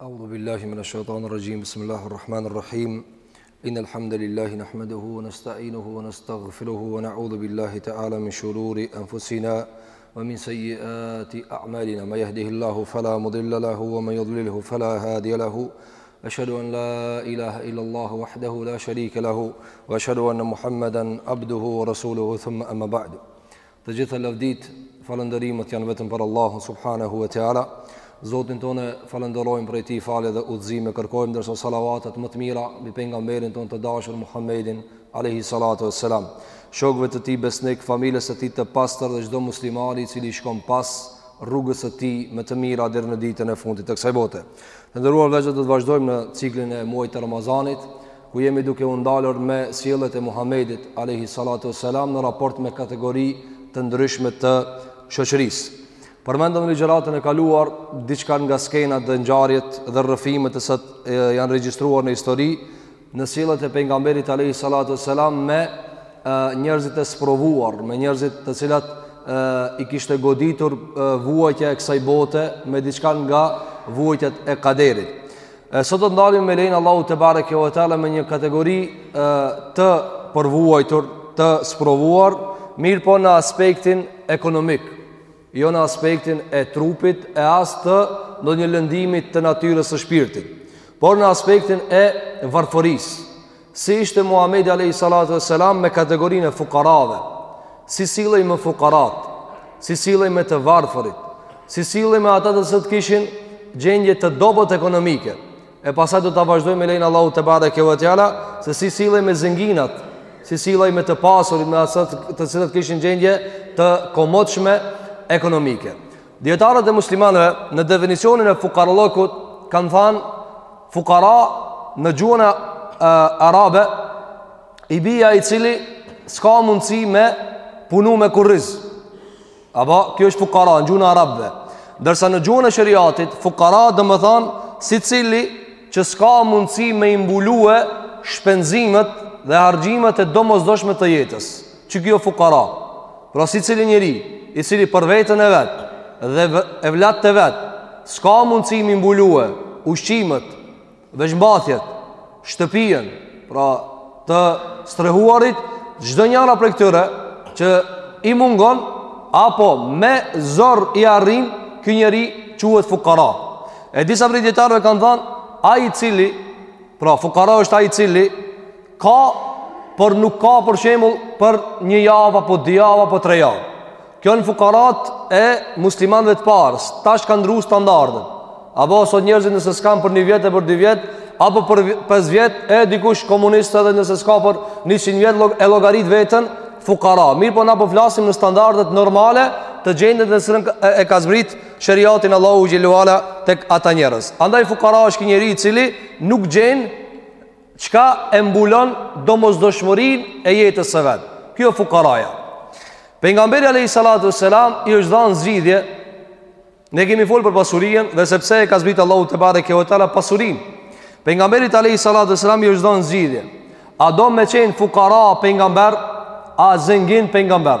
اعوذ بالله من الشيطان الرجيم بسم الله الرحمن الرحيم ان الحمد لله نحمده ونستعينه ونستغفره ونعوذ بالله تعالى من شرور انفسنا ومن سيئات اعمالنا من يهده الله فلا مضل له ومن يضلل فلا هادي له Eshhedu an la ilahe illa Allahu wahdahu la sharike lahu wa eshhedu anna Muhammeden abduhu wa rasuluhu thumma amma ba'du. Të gjitha lavdit, falënderimet janë vetëm për Allahun subhanahu wa taala. Zotin tonë falënderojmë prej tij falje dhe udhëzime kërkojmë ndërsa salavatet më të mira mbi pejgamberin tonë të dashur Muhammedin alayhi salatu wassalam. Shokëve të tij besnikë, familjes së tij të pastër dhe çdo muslimani i cili i shkon pas rrugës së tij më të mira deri në ditën e fundit të kësaj bote. Të nderuar vëllezër, do të vazhdojmë në ciklin e muajit të Ramazanit, ku jemi duke u ndalur me sjelljet e Muhamedit alayhi salatu wasalam në raport me kategori të ndryshme të shoqërisë. Përmendëm në ligjëratën e kaluar diçka nga skenat dhe ngjarjet dhe rrëfimet të cilat janë regjistruar në histori në sjelljet e pejgamberit alayhi salatu selam me njerëzit e sprovuar, me njerëzit të cilat e, i kishte goditur e, vuajtja e kësaj bote me diçka nga vuajtjet e kaderit. E, sot do të ndalemi me lejen e Allahut tebareke ue teala me një kategori e, të përvuajtur, të sprovuar, mirëpo në aspektin ekonomik, jo në aspektin e trupit e as të ndonjë lëndimi të natyrës së shpirtit, por në aspektin e varfërisë. Si ishte Muhamedi alayhi salatu wasalam me kategorinë e fukarave? Si sillej me fukarat? Si sillej me të varfërit? Si sillej me ata të cilët kishin gjendje të dobët ekonomike? E pastaj do të vazhdojmë me lejen e Allahut tebareke ue teala Se si sillej me zenginat Si sillej me të pasurit Me ata të cilët kishin gjendje Të komotshme ekonomike Dijetarët e muslimanëve Në definicionin e fukarallëkut Kanë thanë Fukara në gjuhën arabe I bie ai i cili S'ka mundësi me punu me kurriz Apo, kjo është fukara, në gjuhën e arabve Ndërsa në gjuhën e sheriatit, fukara domethanë Secili që s'ka mundësi me i mbulue shpenzimet dhe harxhimet e domosdoshme të jetës Qeky o fukara Pra secili njeri, i cili për veten e vet Dhe evlatët e vet S'ka mundësi me i mbulue ushqimet Veshmbathjet, shtëpien, pra të strehuarit, çdo njëra prej këtyre që i mungon apo me zor i arrin ky njeri quhet fukara. E disa prej dijetarëve kanë thënë ai i cili, pra fukara është ai i cili ka por nuk ka për shembull për një javë apo dy javë apo tre javë. Kjo janë fukarat e muslimanëve të parë, tash kanë ndrru standardet. Apo sot njerëzit nëse s'kan për 1 vjet e për 2 vjet, apo për 5 vjet, e dikush komunist edhe nëse s'ka për 100 vjet llog, e llogarit veten fukara. Mirë po na po flasim në standardet normale të gjendjes në të cilën e ka zbrit sheriatin Allahu Xhelle ve ala tek ata njerëz. Andaj fukara është një njeri i cili nuk gjen Çka e mbulon domosdoshmërinë e jetës së vet. Kjo fukaraja. Pejgamberit alayhi salatu selam i është dhanë zgjidhje. Ne kemi fol për pasurinë dhe sepse e ka zbritur Allahu tebareke ve teala pasurinë. Pejgamberit alayhi salatu selam i është dhanë zgjidhje. A do me qenë fukara pejgamber, a zengin pejgamber?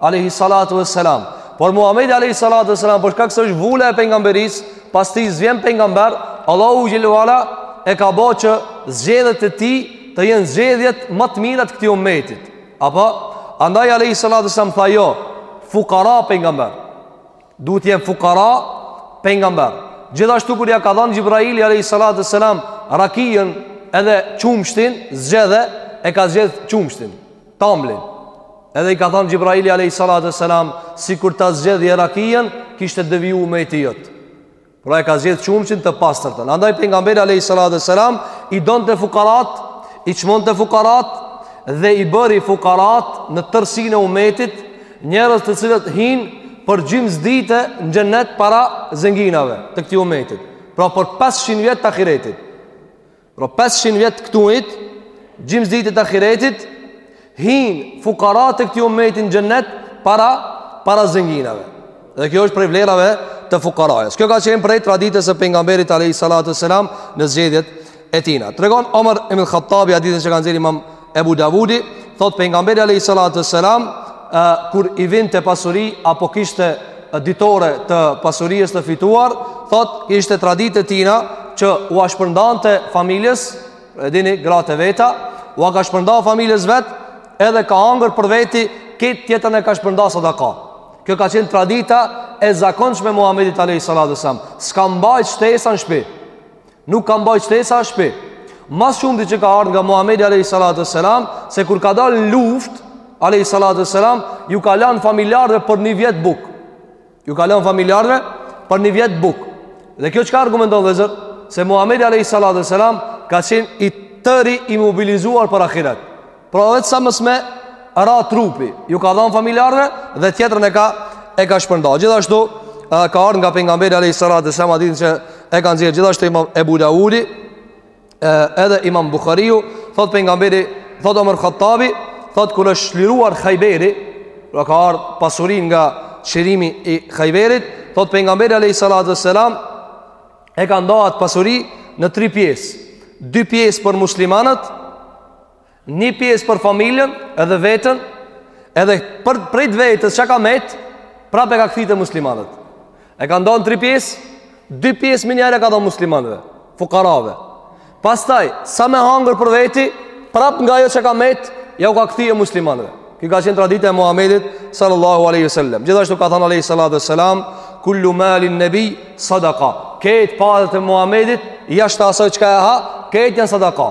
Alehi salatu e selam Por Muhamedi Alehi salatu e selam Për shkak se është vula e pengamberisë Pas tij s'vjen pengamber Allahu Xhelle ve ala e ka bo që Zgjedhjet e tij të jenë zgjedhjet Ma të mirat e këtij umetit Apo Andaj Alehi salatu e selam tha jo Fukara pengamber Du të jem fukara pengamber Gjithashtu kur ja ka dhanë Xhibraili Alehi salatu e selam Rakijën edhe qumshtin Zgjedhe e ka zgjedh qumshtin Tamblin. Edhe i ka thanë Xhibraili alayhi salatu wassalam, sikur ta zgjedhje rakijën, kishte deviju umeti jot. Pra e ka zgjedh qumshtin të pastërtën. Andaj pejgamberi alayhi salatu wassalam i donte fukarat, i çmonte fukarat dhe i bëri fukarat në tërësinë e umetit, njerëz të cilët hin për gjimës dite në xhenet para zenginave të këtij umetit. Pra për 500 vjet të ahiretit. Pra 500 vjet këtuhit, gjimës dite të ahiretit, hin fukarat e këtij umeti n'xhenet para, para zenginave. Dhe kjo është prej vlerave të fukarajës. Kjo ka qenë prej traditës së pengamberit a.s. në zgjedhjet e tina. Tregon Omer ibnul Hattabi, hadithin që ka nxjerr imam Ebu Davudi thot pejgamberi alayhi salatu selam kur i vinte pasuri apo kishte ditore të pasurisë të fituar, thot ishte traditë e tina që ua shpërndante familjes, e dini gratë e veta, ua ka shpërnda familjes vet, edhe ka hangër për veti këtë tjetrën e ka shpërnda sadaka. Kjo ka qenë tradita e zakonshme e Muhamedit alayhi salatu selam. S'ka mbajt shtesa në shpi. Nuk ka mbaj shtesa në shpi. Ma së shumti që ka ardh nga Muhamedi alayhi salatu selam se kur ka dalë në luftë alayhi salatu selam ju ka lanë familjarëve për një vjet bukë. Ju ka lanë familjarëve për një vjet bukë. Dhe kjo çka argumenton vëllezër se Muhamedi alayhi salatu selam ka qenë i tëri i mobilizuar për ahiret. Pra vetë sa mos me ra trupi, ju ka dhënë familjarëve dhe tjetrën e ka e ka shpërndar. Gjithashtu ka ardh nga pejgamberi alayhis salatu salam hadithin që e ka nxjerr gjithashtu Imam Ebu Daudi edhe Imam Buhariu, thot pejgamberi, thot Omar Khattabi, thot kur është çliruar Khayberi, pra ka ardh pasuri nga çlirimi i Khayberit, thot pejgamberi alayhis salatu salam e ka nda atë pasuri në tri pjesë. Dy pjesë për muslimanët, Një pjesë për familjen edhe veten, edhe prejt vetes qa ka metë, prapë e ka kthy te muslimanët. E ka nda n'tri pjesë, dy pjesë minjëherë ja ka dhonë muslimanëve, fukarave. Pastaj, sa me hangër për veti, prapë nga ajo qa ka metë, ja u ka kthy muslimanëve. Kjo ka qenë tradita e Muhammedit sallallahu aleyhi sallam. Gjithashtu ka thanë aleyhi sallatu sallam, kullu malin nebi sadaka. Kejt paret e Muhammedit, jashtë asoj çka e ha, kejt janë sadaka.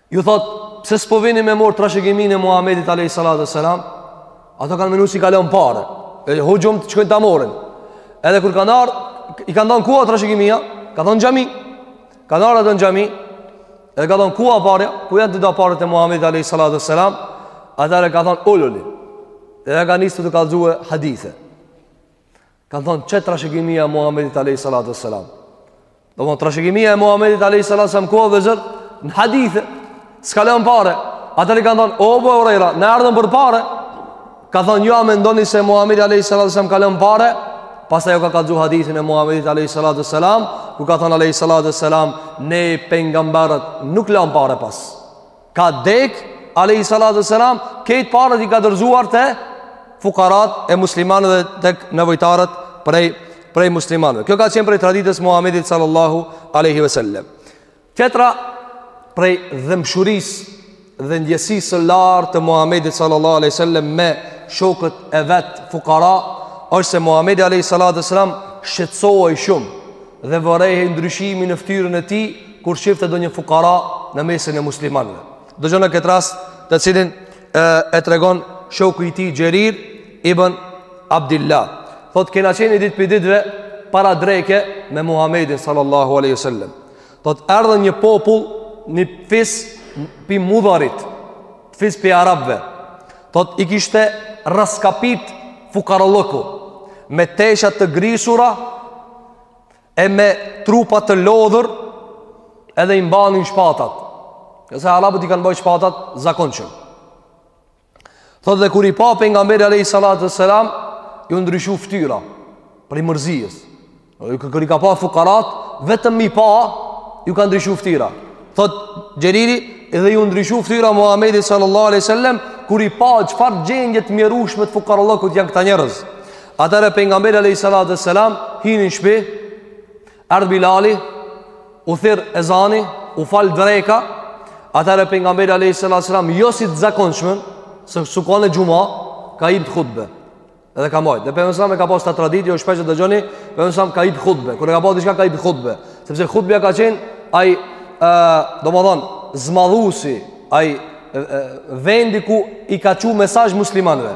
Ju thot, pse s'po vini me mor trashëgiminë e Muhamedit alayhis salatu selam? Ato kanë menu se ka lon pare. E hujum të shkojnë ta morin. Edhe kur kanë ardhur, i kanë thënë ku a trashëgimia, ka thënë n'xhami. Kanë ardh ato n'xhami. Edhe kanë thënë ku a parja, ku janë tu nda paret e Muhamedit alayhis salatu selam? Atëher ka thënë uluni. Edhe ka nis tu kallzue hadithe. Ka thonë qe trashëgimia e Muhamedit alayhi salatu wassalam. Domethon trashëgimia e Muhamedit alayhi salatu wassalam ku edhe nxjerr në hadithe s'ka lënë pare. Atëherë kanë thonë o Abu Huraira, na ardhëm për pare. Ka thonë ju a mendoni se Muhamedi alayhi salatu wassalam ka lënë pare? Pastaj u ka kallzu hadithin e Muhamedit alayhi salatu wassalam, ku ka thonë alayhi salatu wassalam ne pejgamberët nuk lam pare pas. Ka dek, aleyhi salat e selam, kejt paret i ka dorëzuar te fukarat e muslimanëve tek nevojtarët prej, prej muslimanëve. Kjo ka qenë prej traditës Muhammedit sallallahu aleyhi ve sellem. Tjetra prej dhembshurisë dhe ndjesisë së lartë të Muhammedit sallallahu aleyhi ve sellem me shokët e vet fukara, është se Muhammedi aleyhi salat e selam shqetsohej shumë dhe vërehej ndryshimi në ftyrën e tij kur shifte ndonjë fukara në mesin e muslimanve. Dëgjo në këtë rast të cilin e, e tregon shoku i tij Xherir ibn Abdillah. Thot kena qen ni dit pi ditve para dreke me Muhammedin sallallahu aleyhi sallem. Thot erdhën një popull një fis pi mudharit, fis pi arabve. Thot i kishte rraskapit fukarallëku me tesha të grisura e me trupa të lodhur edhe i mbanin shpatat. Se arabët i kanë mbajt shpatat zakonshëm. Thotë edhe kur i pa pejgamberi alejhi salatu ve selam, ju ndryshu ftyra, prej mërzisë. Kur i ka pa fukarat, vetëm i pa, ju ka ndryshu ftyra. Thotë Xheriri, edhe ju ndryshu ftyra Muhammedi sallallahu aleyhi sallam, kur i pa çfarë gjendje të mjerushme të fukarallokut janë këta njerëz. Atëherë pejgamberi alayhi salatu selam hini në shpi, erdh Bilali, u thirr ezani, u fal dreka. Atëherë pejgamberi alayhi salatu selam jo si të zakonshmën, se s'u kanë xhuma, ka hip hutbe. Edhe ka mbajt. Dhe pejgamberi sallallahu alaihi ka pas traditë, ju shpesh e dëgjoni, pejgamberi sallallahu ka hip hutbe. Kur e ka pas diçka ka hip hutbe, sepse hutbja ka qenë ai ë, domethënë, zmadhusi, ai vendi ku i ka çu mesazh muslimanëve.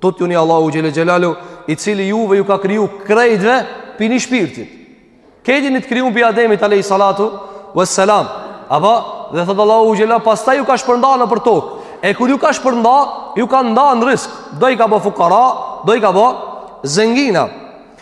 Tutjuni Allahut xhele xhelaluhu I cili juve ju ka kriju krejtve Pi një shpirtit Krejt jeni të krijun pi Ademit Alejhi salatu ve selam Apo dhe thotë Allahu xhele Pastaj ju ka shpërnda nëpër tokë E kur ju ka shpërnda Ju ka nda në risk Do i ka ba fukara Do i ka ba zengina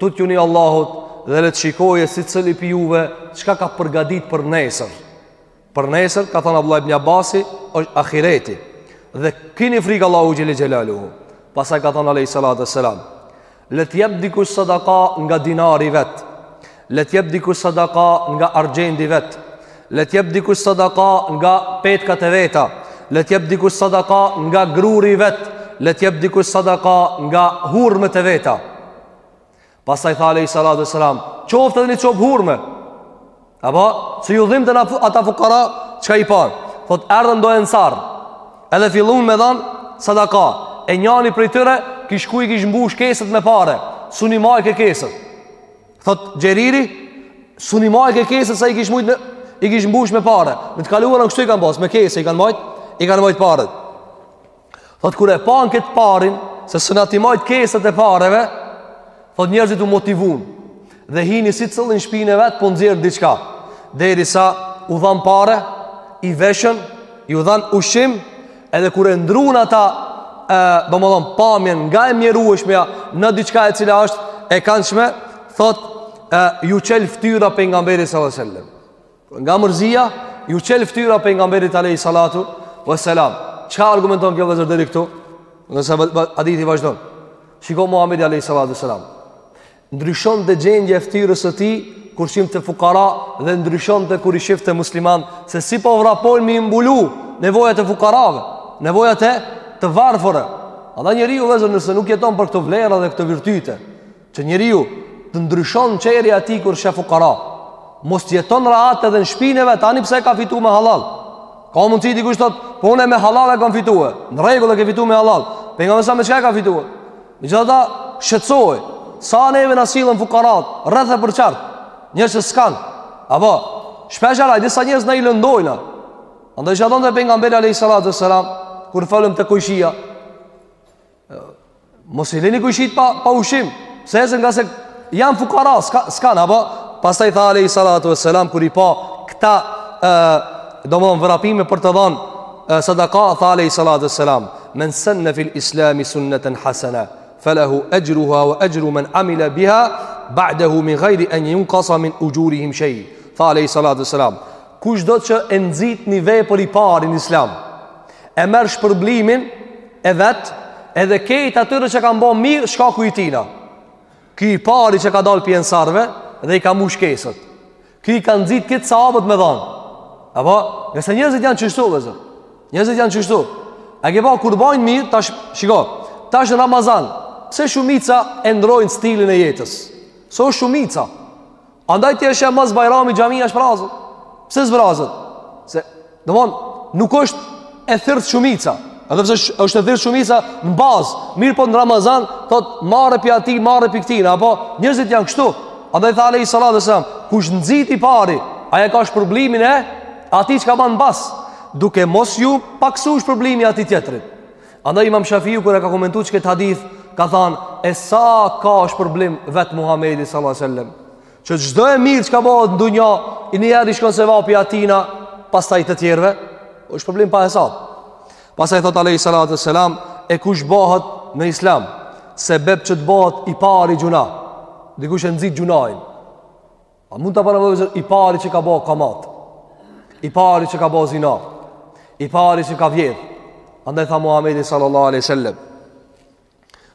Tutjuni Allahut dhe le të shikojë secili pi juve çka ka përgatit për nesër. Për nesër ka thanë Abdullah ibn Abasi është ahireti. Dhe kini frikë Allahun xhele xhelaluhu. Pastaj ka thanë alayhi salatu selam. Le të jep dikush sadaka nga dinari i vet. Le të jep dikush sadaka nga argjendi i vet. Le të jep dikush sadaka nga petkat e veta, le të jep dikush sadaka nga gruri i vet, le të jep dikush sadaka nga hurmet e veta. Pastaj tha alejhi salatu wasallam, qoftë edhe një copë hurme. Apo, se ju dhimbten ata fukara, çka i pa? Thot erdhën do ensar. Edhe fillun me dhan sadaka. E njani prej tyre kish ku i kish mbush keset me pare. S'un i majke keset. Thot Xheriri, s'un i majke keset sa i kish mujt me, i kish mbush me pare. Në të kaluarën kshtu i kanë pas, me kese i kanë majt, i kanë majt paret. Thot kur e panë këtë parin, se s'un ka t'i majt keset e pareve, thot njerëzit u motivun. Dhe hini secili n'shpinë e vet, po nxjerr diçka. Derisa u dhanë pare, i veshën, iu dhanë ushqim, Edhe kur e ndruan ata, ë, domethonë pamjen nga e mjerueshmja në diçka e cila është e kanshme, thot e ju çel fytyra pejgamberit sallallahu alajhi wasallam. Nga mërzia ju çel fytyra pejgamberit alayhi salatu wasalam. Çka argumenton kjo vllezër deri këtu? Ndonëse hadithi vazhdon. Shiko Muhamedi alayhi salatu wasalam. Ndryshonte gjendja e ftyrës së tij kur shihte fukara dhe ndryshonte kur i shifte muslimanët se si po vrapojnë me i mbulu nevojat e fukarave, nevojat e të varfërve. Andaj njeriu vllezër nëse nuk jeton për këto vlera dhe këto virtyte, që njeriut t'i ndryshon çehrja atij kur sheh fukara, mos të jeton rahat edhe në shpinë e vet, ani pse ka fitu me halal. Ka mundësi dikush të thotë po unë me halal e kam fitu e, në rregull e ke fitu me halal, por ka mësa me çka e ke fitue. Megjithatë e shqetësoi, sa neve na sillen fukarat, rreth e përqark, njerëz që s'kanë, apo, shpeshherë disa njerëz na i lëndojnë, andaj a thonte pejgamberi alejhi salatu ve selam, kur folëm te kojshia, mos i leni kojshit pa, pa ushqim, se e ngase janë fukara, s'kanë, apo, pastaj tha alejhi salatu ve selam, kur i pa këta, e, domethënë vrapime për të dhënë, sadaka, tha alejhi salatu ve selam, Men senne fil islami sunneten hasene Felehu egjruha ve egjru men amila biha Ba'dehu min gajri en junkasa min ugjurihim shej Tha alejhi salatu ve selam Kushdo që e nxit një vepër i pari n'islam E merr shpërblimin e vet Edhe kejt atyre që kanë bo mirë shkaku i tina Ky i pari që ka dalë prej ensarëve Dhe i ka mbush kesët Ky i ka nxit këta sahabët me dhanë. Apo, nëse njerëzit janë qështu vllezër. Njerëzit janë qështu. A ke pa kur bajnë mirë, tash shiko. Tash në Ramazan, pse shumica e ndrojnë stilin e jetës? Se osht shumica. Andaj ti e sheh mas Bajrami xhamia është e zbrazët. Pse zbrazet? Se Domethanë, nuk është e thirrtë shumica Edhe pse është, është e thirrtë shumica në bazë Mirëpo në Ramazan, thot, marre prej atij, marre prej këtina Apo, njerëzit janë kështu Andaj tha alejhi salatu ve selam Kush nxit i pari, ai e ka shpërblimin e Atij që ka ba mas Duke mos ju paksu shpërblimi atij tjetrit Andaj imam Shafiu kur e ka komentu qëkëtë hadith Ka than, e sa ka shpërblim vetë Muhammedi sallat e Që çdo e mirë çka bëhet në dunja, një herë i shkon sevapi atina, pastaj të tjerve, shpërblim pa hesab. Pastaj thot Alejhi Salatu ve Selam, e kush bëhet në islam, sebep që të bëhet i pari gjynah, dikush e nxit gjynahin, a mund ta paramendoni vllezër, i pari që ka bo kamatë, i pari që ka bo zina, i pari që ka vjedh, andaj tha Muhammedi sallallahu aleyhi sallam,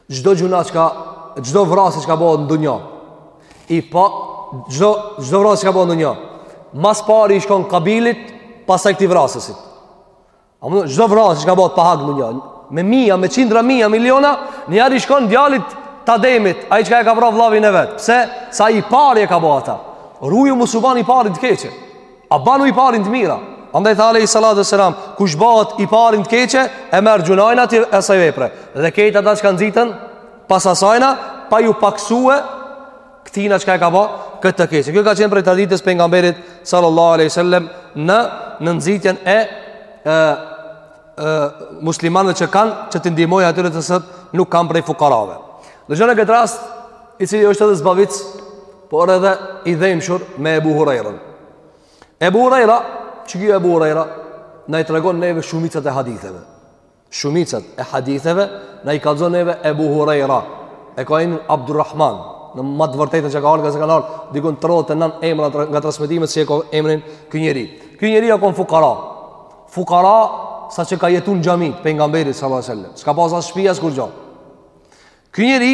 çdo gjynah çka çdo vrasje çka bëhet në dunja. Apo çdo çdo vrasje çka bëhet në dunja. Ma s'pari i shkon kabilit, pastaj këtij vrasësit. A mund çdo vrasje çka bëhet pa hak në dunja. Me mija, me qindra mija, miliona, një herë i shkon djalit t'Ademit, ai çka e ka vra vllavin e vet. Pse? Se ai i pari e ka bo ata. Ruju mos u ban i pari n'të keqe. A banu i pari n'të mira Andaj tha alejhi salatu ve selam Kush bahet i pari n'të keqe E merr gjynahin e asaj vepre Dhe kejt ata që ka nxitën Pas asajna Pa ju paksue Këtina çka e ka ba Këtë të keqe Kjo ka qenë prej traditës Pejgamberit Sallallahu alejhi sallem Në në nxitjen e E, e Muslimanve që kanë Që t'i ndihmojnë atyre të cilët Nuk kanë prej fukarave Dëgjone këtë rast I cili është edhe zbavitës por edhe i dhemshur me Ebu Hurajrën. Ebu Hurajra, qiky Ebu Hurajra, na i tregon neve shumicat e haditheve. Shumicat e haditheve, na i kallzon neve Ebu Hurajra. E ka emrin Abdurrahman, në ma të vërtetën që ka ardhë, ngase ka ardhë, dikun 39 emra nga transmetimet si e ka emrin ky njeri. Ky njeri u konë fukara. Fukara, saqë ka jetu në xhami t'Pejgamberit, sallallahu alejhi sellem. S'ka pas as shpi, as kurgjo. Ky njeri,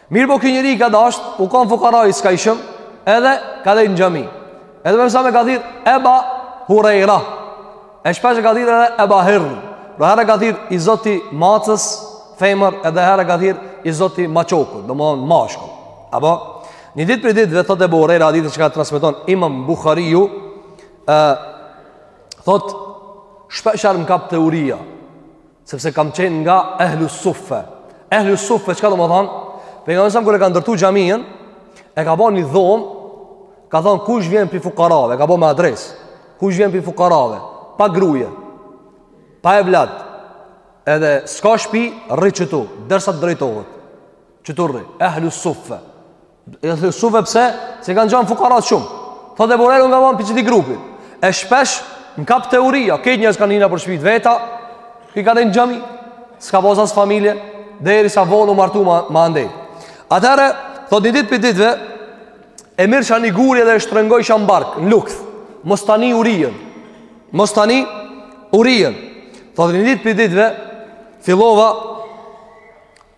Mirëpo ky njeri ka dasht, u kanë fukara i skajshëm, edhe ka ndejnë në xhami. Edhe alejhi selam e ka thirrë, eba hurejra. E shpesh e ka thirrë edhe eba hirr. Pra herë e ka thirrë i zoti macës, femër, edhe herë e ka thirrë i zoti maçokut, domethënë mashkull. Apo, një ditë prej ditëve thot ebu hurejra, hadithi që e transmeton imam Buhariu, e, thot, shpeshherë më kapte uria, Sepse kam qenë nga ehlu suffe. Ehlu suffe, çka domethanë? Pejgamberi alejhi selam kur e ka ndërtu xhaminë, e ka bo një dhomë, ka thonë kush vjen pi fukarave, e ka bo medresë, kush vjen pi fukarave, pa gru e pa evladë, edhe s'ka shpi, rri qëtu, derisa të drejtohet, qëtu rri, ehlu suffe. Ehlu suffe pse, se kanë qenë fukara shumë. Thotë Ebu Hurejra jam konë pi qëti grupit. E shpesh më kapte uria, këta njerëz kanë hi nëpër shpi t'veta, ky ka ndejt në xhami, s'ka pas as familje, derisa vonë u martu ma, ma andej. Atëherë, thotë një ditë pi ditëve, e merrsha ni gur edhe e shtrëngojsha n'bark, në lukth, mos ta ni urinë, mos ta ni urinë. Thotë një ditë pi ditëve, fillova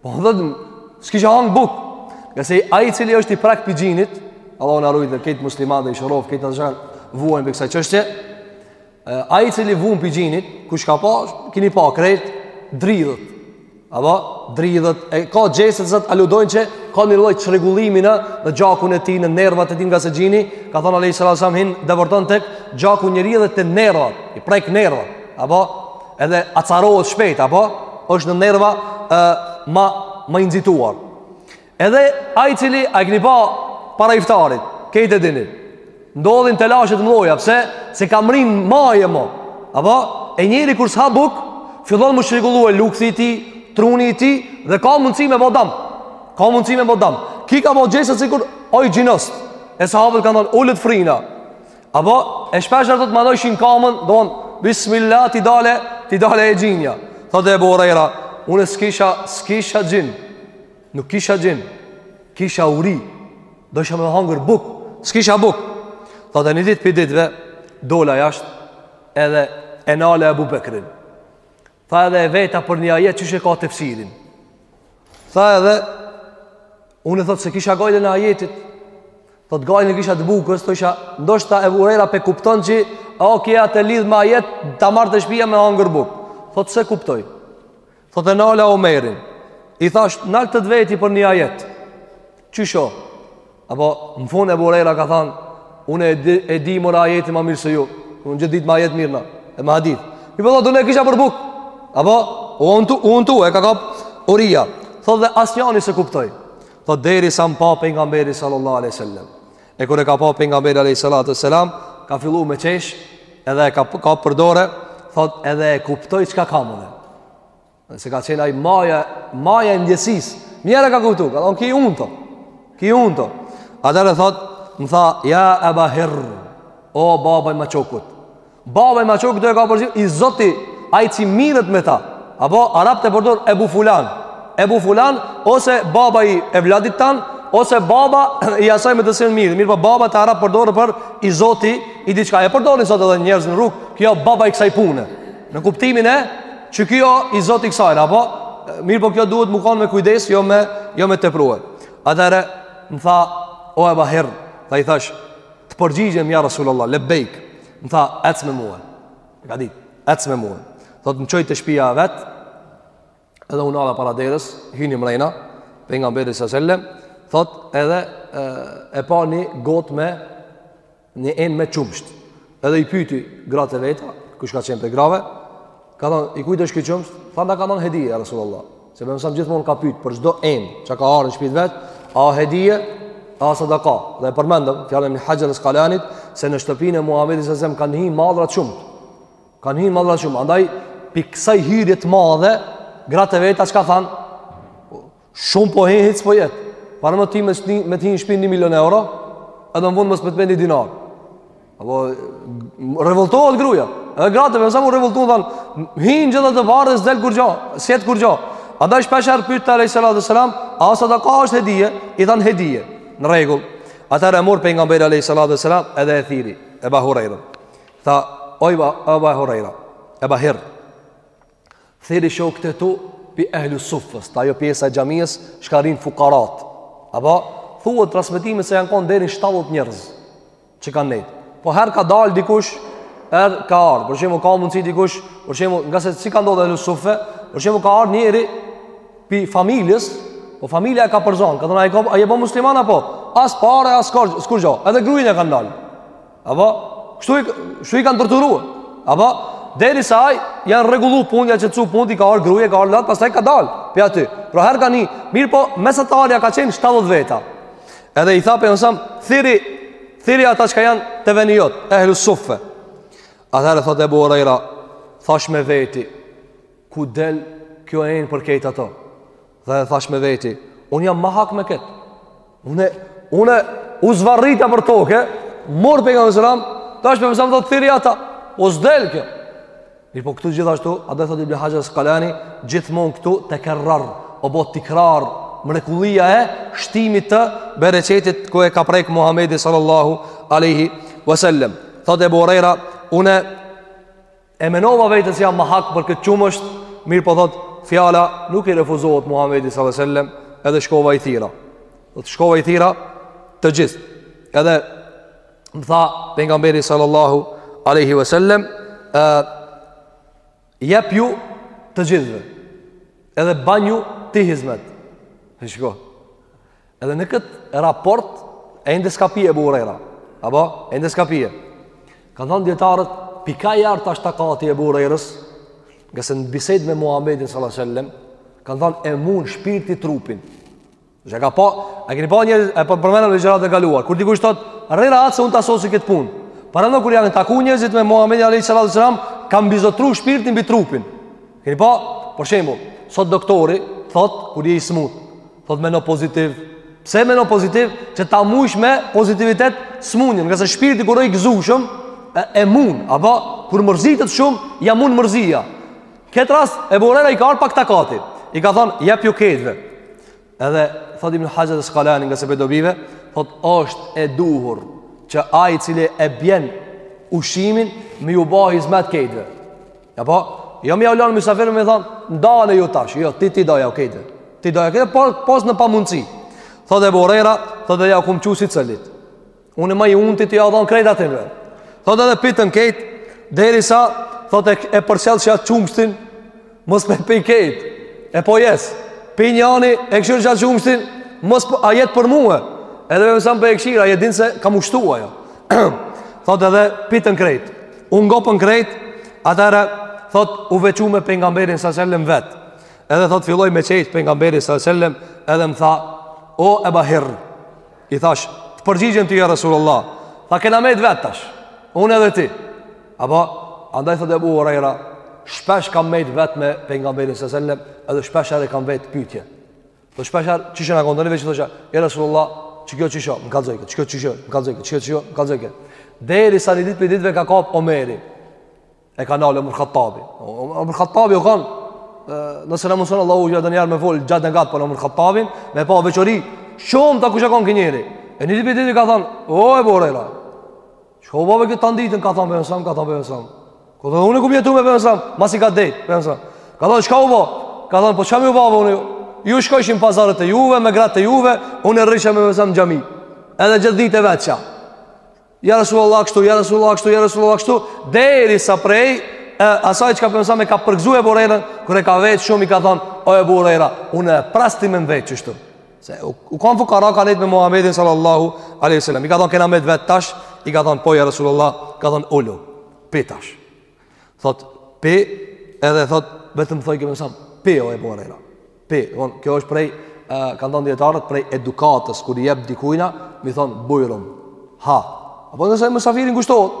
Po dridhet, s'kisha hangër bukë. Ngase ai i cili është i prek pi xhinit, Allahu na rujt edhe kejt muslimanët dhe i shëroft, kejt ata që vuajnë pi kësaj çështje, ai i cili vun pi xhinit, kush ka pa, kini pa krejt, dridhet. Apo, dridhet, e ka gjeste që të aludojnë që ka një lloj çrregullimi në, në gjakun e tij, në nervat e tij ngase xhini, ka thonë alejhi salatu selam hin, depërton te gjaku i njeriut dhe te nervat, i prek nervat. Apo, Edhe acarohet shpejt, apo? është në nerva e, ma, ma i nxituar. Edhe ai i cili, a e keni pa para iftarit, kejt e dini, ndodhin telashet m'dhaja, pse? Se ka mrri në maje mo, apo? E njeri kur s'ha buk, fillon mu çrregullu e lukthi i tij, truni i tij, dhe ka mundësi me bo dam. Ka mundësi me bo dam. Ky ka bo gjeste sikur, o i xhinost, e sahabët kanë thonë, ullët frina, Apo shpeshherë thotë ma vnojshin kamën, don bismillah t'i dalë, t'i dalë xhinja. Thotë Ebu Huraira, unë s'kisha s'kisha xhin. Nuk kisha xhin. Kisha uri. Dojsha me hangër bukë, s'kisha bukë. Thotë një ditë prej ditëve dola jashtë edhe e nala Ebu Bekrin. Tha edhe e veta për një ajet qysh e ka tefsirin. Tha edhe, unë thotë s'e kisha gajlen e ajetit, thotë gajlen e kisha të bukës, thojsha, ndoshta Ebu Hurejra pe kupton që, a o kja të lidh me ajet, ta marr te shpia me hangër bukë. Thotë s'e kuptoi. Thotë e nala Omerin. I thashë, nal të t'veti për një ajet. Qysh, apo në fund Ebu Hurejra ka thanë, unë e di, e di more ajetin ma mirë se ju, unë gjithë ditën me ajete mirrna, e me hadith. Mirëpo, thot unë e kisha për bukë, apo, u untu, u untu, e ka kap uria. Thot dhe asnjani s'e kuptoi. Thot derisa më pa Pejgamberi sallallahu aleyhi sallam. E kur e ka pa Pejgamberi aleyhi sallatu sallam, ka fillu me qesh, edhe e ka kap për dore, thot edhe e kuptoi çka kam unë. Se ka qenë ai maja, maja e ndjesisë. Menjëherë ka kuptu, ka thonë, ky i untë, ky i untë. Atëherë thot, më tha, ja Eba Hirr, o babai i maçokut. Babai i maçokut e ka për qëllim, i zoti, ai që mirret me ta. Apo, arabët e përdorin, Ebu Fulan. Ebu Fulan, ose babai i evladit tand, ose baba i asaj me të cilën mirret. Mirëpo baba te arabët përdoret për i zoti i diçka. E përdorin sot edhe njerëz në rrugë, ky o baba i kësaj pune. Në kuptimin që ky o i zoti i kësajna, apo mirëpo kjo duhet me konë me kujdes, jo me, jo me teprue. Atëherë, më tha, o Eba Hirr, tha i thashë, të përgjigjem ja Rasulullah, lebbejk, më tha, ec me mue, e ka ditë, ec me mue. Thot, më çoi te shpia e vet, edhe u nala para derës, hyni mrena, Pejgamberi së sellem, thot, edhe e, e pa një gotë me, Një enë me qumësht Edhe i pyti gratë e veta Kush ka qenë prej grave Ka thonë, i kujt është ky qumësht Tha na kanë dhanë hedije, ja Rasulullah Se Pejgamberi gjithmonë ka pytë Për çdo enë që ka ardh në shpi të vet A hedije, a sadaka Dhe e përmendëm, fjalën e Ibn Haxher Askalanit Se në shtëpinë e Muhammedit së sellem Kanë hi mallrat shumë Kanë hi mallrat shumë Andaj, prej kësaj hyrje t'madhe Gratë e veta çka kanë thonë Shumë po hin, hiç s'po jet. Paramendo me, me t'hi në shpi një milion euro, edhe më vonë mos t'met një dinar. Apo, revoltohet gruja. Edhe gratë e veta u revoltuan, thanë, hin gjithë ato pare dhe s'del kurgjo, s'jet kurgjo. Andaj shpeshherë pytte alejhi salatu selam, a sadaka është hedije, i thanë hedije, në rregull. Atëherë e mori Pejgamberi alejhi salatu selam, edhe e thirri, Eba Hurejrën. Tha, o Eba, Eba Hurejra, Eba Hirr. Thirri shokët e tu Pi ehlu sufës Te ajo pjesa e xhamisë Çka rrinë fukarat Apo Thuhet transmetime se janë konë Deri n 70 njerëz Që kanë nejtë Po herë ka dalë dikush Herë ka ardhë Për shembull ka mundësi dikush Për shembull Ngase si ka ndodhë ehlu sufë Për shembull ka ardhë njëri Pi familjes Po familja e ka përzonë Ka thënë a je bo musliman apo As pare as kur, kurgjo Edhe grunë e ka ndalë Apo, kështu i, kështu i kanë torturuar. Apo, derisa i janë rregullu punët, janë qetësu punët, i ka ardhur gruaja, ka ardhur lart, pastaj ka dalë pi aty. Pra herë kanë, mirëpo mesatarja ka qenë 70 veta. Edhe i tha pejgamberi alejhi selam, thirri thirri ata që janë te veni jot, ehlu suffe. Atëherë thotë Ebu Hurejra, thash me veti, ku del kjo enë për kejt ato? Edhe thash me veti, un jam ma hak me kët. Unë unë u zvarrita për tokë, more pejgamberi alejhi selam, tash më thot thirri ata. U s'del kjo. Mirëpo këtu gjithashtu, edhe thotë Ibn Haxher Askalani, gjithmonë këtu tekerrar, o bo tikrar, mrekullia e shtimit të bereqetit ku e ka prek Muhamedi sallallahu alaihi wasallam. Thotë Ebu Hurejra, unë E menova veten se jam ma hak për këtë qumësht, mirëpo thot, fjala nuk i refuzohet Muhamedit sallallahu alaihi wasallam, edhe shkova i thirra. Thot shkova i thirra të gjithë. Edhe më tha pejgamberi sallallahu alaihi wasallam, jepju të gjithëve. Edhe banju ti hizmet. E shko. Edhe në këtë raport ende s'ka pi Ebu Hurejra. Apo ende s'ka pi. Kan thënë dietarët, pi ka i ardh tash takati Ebu Hurejrës, ngase në bisedë me Muhamedin sallallahu alajhi wasallam, kan thënë e mund shpirti trupin. Ja ka pa, a keni pa një e përmendëm në ligjëratën e kaluar. Kur dikush thot, "Rri rahat se un ta sosi kët punë." Pra domethënë kur janë taku njerëzit me Muhamedin alayhis salam, ka mbizotru shpirti mbi trupin. Keni pa, për shembull, sot doktori thot kur je i smut, Thot meno pozitiv Pse meno pozitiv Që ta mujsh me pozitivitet smunjen Ngase shpirti kur o i gëzushëm E, e mun Apo kur mërzitet shumë Ja mun mërzija Këtë rast Ebu Hurejra i ka ardhë pak takati I ka thonë jepju kejtve Edhe thot Ibnu Haxher Askalani Ngase pej dobive Thot është e duhur Që ai cili e bjen ushqimin Me ju ba hizmet kejtve Apo, jo më ulon mysafirë me thon, ndale ju tash, jo ti ti doja, okay ti. Ti doja këtë përpos në pamundsi. Thotë Ebu Hurejra, thotë ja kum çu secilit. Unë më i unti ti ja dhon krejt atë. Thotë edhe pitën kejt, derisa thotë e përcjellsha atë qumshtin, mos me pi kejt. A po jet. Pin njani e kshirsha qat qumshtin, mos po, a jet për mua. Edhe më sa për e kshira, e din se ka u shtuar ajo. Thotë edhe pitën krejt. U ngopën krejt, atëherë thot u veçu me pejgamberin sa selam vet. Edhe thot filloi me qesh pejgamberi sa selam, edhe më tha o Eba Hirr. I thash, të përgjigjem ty ja Resulullah. Tha kena met vet tash. Unë edhe ti. Apo andaj thot Ebu Huraira, shpesh kam met vet me pejgamberin sa selam, edhe shpeshherë e kam vet pyetje. Po shpesh herë çishë na kontoni veç thosha, "Ja Resulullah, çka çishë, më kallzoi këtë, çka çishë, më kallzoi këtë, çka çishë, më kallzoi këtë." Deri sa një ditë prej ditëve e ka kap Omeri. E ka nal Omer Khattabi. Omer Khattabi u kanë nëse na mundëson Allahu ja dënjar me fol gjatë e gjatë për Omer Khattabin, me pa veçori, shumë ta kush u kanë ky njeri. E një ditë prej ditëve i ka thënë, "O Ebu Hurejra." Çka u bo me këtë të nditën, ka thonë për ka thonë për Ka thonë, unë kom jetu me pejgamberin, masi ka dhejtë, për nësëm. Ka thonë, çka u bo? Ka thonë, po që mi u bove, unë ju shkojshit pazaret e juve, me gratë e juve, unë rrisha me pejgamberin n'xhami. Edhe gjithë ditën e vetsha. Ja Resulullah kështu, ja Resulullah kështu, ja Resulullah kështu, deri sa prej, e, asaj çka pejgamberi e ka përgzu Ebu Hurejrën, kur e ka vetë shumë i ka thonë, o Ebu Hurejra, unë e pritsha me më vetë kështu. Se u, u kanë fukara ka nejtë me Muhammedin sallallahu aleyhi sallam. I ka thonë kena met vetë tash, i ka thonë po ja Rasulullah, ka thonë ulu, pi tash. Thot, pi, edhe thot, vetëm thojke pejgamberi, pi o Ebu Hurejra, pi. Thon, kjo është prej, e, kanë thonë dijetarët, prej edukatës, kur i jep dikujna, me i thonë bujrum, ha. Apo nëse musafirin kushtohet,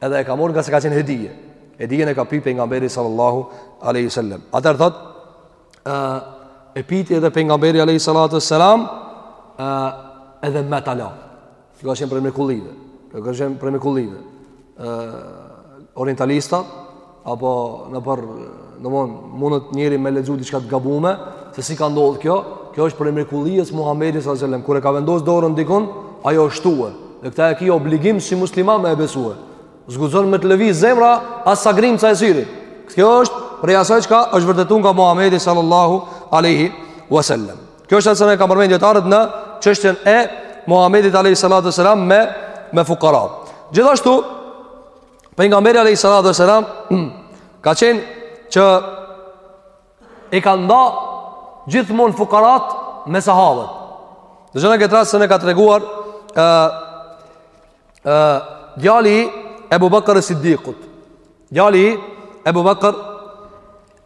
Edhe e ka marrë nga se ka qenë hedije. Hedijen e ka pi pejgamberi sallallahu alaihi wasallam. Atëherë thot ë e piti edhe pejgamberi alaihi salatu wasalam ë edhe met ala. Kjo u kanë prej mrekullive. Kjo u kanë prej mrekullive. ë orientalistat apo nëpër më vonë mundet njeri me lexu diçka të gabume se si ka ndodhë kjo kjo është prej mrekullijes Muhammedit s.a.s. kur e ka vendosë dorën dikun ajo u shtue dhe këta e ki obligim si musliman me e besue s'guxon me të lëviz zemra as sa grimca e syrit kjo është prej asaj çka është vërdetun nga Muhammedi sallallahu aleyhi wasallam kjo është asaj çka përmendin dijetarët në çështjen e Muhammedit aleyhi sallatu sallam me, me fukarat gjithashtu Pejgamberi alejhi salatu wassalam Ka qenë që I ka nda Gjithmon fukarat me sahabët Dhe që në këtë rast se na ka treguar uh, uh, Djali Ebu Bakr es-Siddikut Djali Ebu Bakr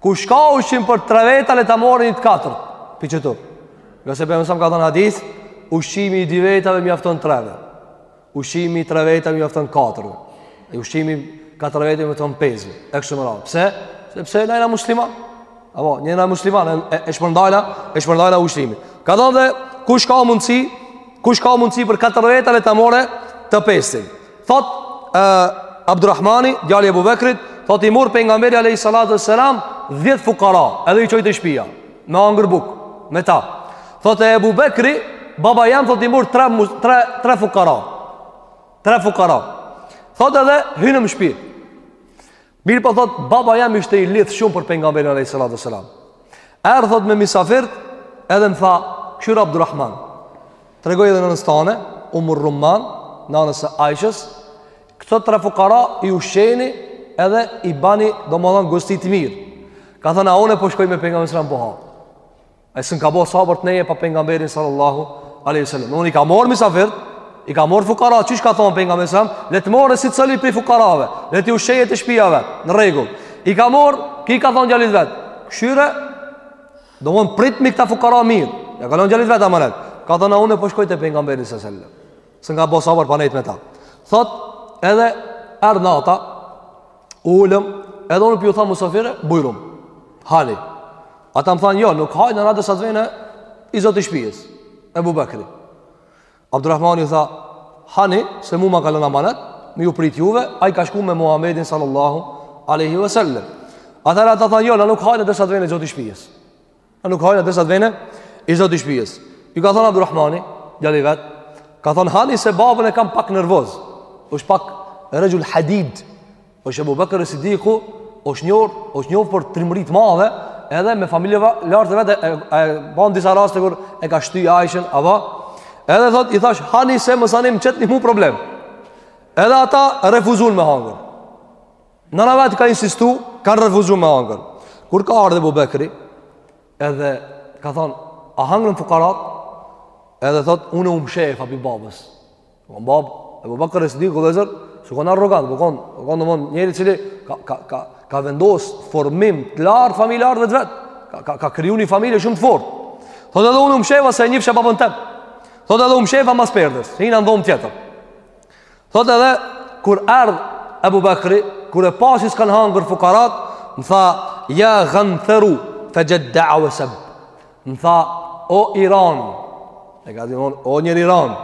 Kush ka ushqim për tre veta le ta marrë një të katërt. Pi qetu. Ngase pejgamberi sa ka thënë hadith, ushqimi i dy vetave mjafton treve. Ushqimi i tre vetave mjafton katërve. E ushqimi i katër vetave mjafton pesve. E kështu me radhë. Pse? Sepse na jena musliman. Apo, jena musliman edhe e shpërndajna, e shpërndajna ushqimin. Ka thënë dhe kush ka mundësi, kush ka mundësi për katër veta le ta morë të pestin. Thot Abdurrahmani, djali Ebu Bekrit, thot i mur pejgamberi a.s. 10 fukara, edhe i çoi te shpia, me hangër buk, me ta. Thot e Ebu Bekri, baba jem, thot i mur 3 fukara, 3 fukara. Thot edhe, hynëm n'shpi. Mirëpo thot, baba jem ishte i lidh shumë për pejgamberin alejhi salatu ve selam. Erdh thot me misafirt, edhe më tha, kshyr Abdurrahman. Tregoj edhe nanës tane, Ummu Rumman, nanës së Ajshës, këto tre fukara i ushqeni edhe i bani, domethanë, gostiti mirë. Ka thënë, a une po shkoj me pejgamberin a.s. po ha. E s'un ka bo sabër të neje pa pejgamberin sallallahu alaihi wasallam. Unë i ka marr misafirt, i ka marr fukara, qysh ka thon pejgamberi sallallahu le të marrë secili prej fukarave, le t'i ushqejë te shpija vet, në rregull. I ka marr, ky i ka thon djalit vet. Kshyre, domon pritmi këta fukara mirë. Ja ka thon djalit vet amanet. Ka thon unë po shkoj te pejgamberi sallallahu alaihi wasallam. S'un ka bo sabër pa nejt me ta. Thot edhe erdh nata ulëm, edhe unë po ju tha musafirve, bujrum, hani. Ata më thanë, jo, nuk hajna na dersa të vene i zoti i shpijës, Ebu Bekri. Abdurrahmani ju tha, hani, se mu ma ka lon amanet, me ju prit juve, ai ka shku me Muhammedin sallallahu aleyhi ve sellem. Atëherë ata m'thanë, jo, na nuk hajna dersa të vene i zoti i shpijës. Na nuk hajna derisa të vene i zoti shpijës. Ju ka thonë Abdurrahmani, djali i vet, ka thonë hani se babën e kam pak nervoz. Është pak rexhul hadid. Është Abu Bakr Sidiku është, është i njoft për trimëri të madhe, edhe me familjarët e vet e ban disa raste kur e ka shty Aishën, apo edhe thot i thash hani se masanej m'qitni mu problem. Edhe ata refuzun me hangër. Nana vet ka insistu, kanë refuzu me hangër. Kur ka ardh Ebu Bekri, edhe ka thonë, a hangrën fukarat, edhe thotë, unë u mshefa pi babës. Më babë, Ebu Bekër Sidiku, vllezër, s'u konë arrogant, po u konë, u konë domon njeri i cili, ka, ka, ka, ka vendos formim të lartë familjarëve të vet, ka, ka, ka kriju një familje shumë të fortë. Thotë edhe unë u mshefa, se e njifsha babën tem. Thotë edhe u mshefa mas perdes, hina n'dhomë tjetër. Thot edhe, kur ardh Ebu Bekri, kur e pa si s'kan hangër fukarat, më tha, ja guntheru, fexheddea ue sebb. Më tha, o i ran, e ka thonë, o njeri i ran,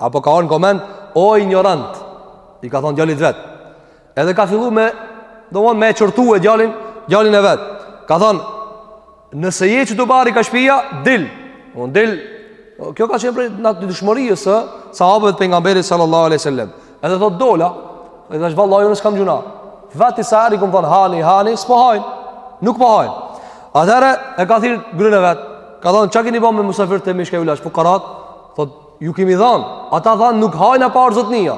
apo ka orë në koment, o injorant, i ka thonë djalit vet, Edhe ka fillu me, domon, me e qortu djalin, djalin e vet. Ka thonë, nëse je qetupari kah shpia, dil. Unë dil, kjo ka qenë prej ndershmërisë së sahabëve të pejgamberit sallallahu aleyhi sallam. Edhe thotë dola, edhe i thashë vallahi unë s'kam gjynah. Vati sa heri kom thonë, hani, hani, s'po hajnë, nuk po hajnë. Atëherë e ka thirr grunë e vet, ka thonë, çka kini bo me musafirët e mi që u lash, fukarat, thotë, Ju kemi dhanë, ata thanë nuk hajnë pa ardhë zotnia,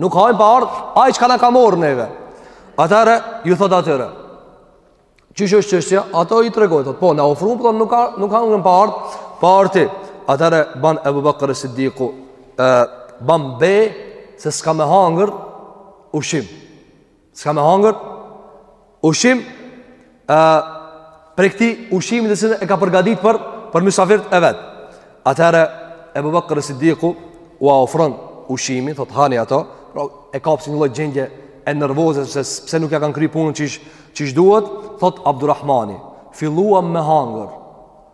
nuk hajnë pa ardhë ai çka na ka morë neve. Atëherë, ju thot atyre, që që është qështja, ato i tregojnë, thot, po, na ofru, po, nuk, ha, nuk hajnë në pa ardhë, pa ardhë ti. Atëherë, ban Ebu Bekër Sidiku, e, ban be, se s'ka me hangër ushqim. S'ka me hangër ushqim e, prej këtij ushqimi dhe si e ka përgadit për Për misafirt e vet Atëherë Ebu Bekër Sidiku ua ofron ushqimin Thot hani ato pra, E ka si një lloj gjendje nervoze se pse nuk ja kanë kry punën qysh, qysh duhet Thot Abdurrahmani Filluam me hangër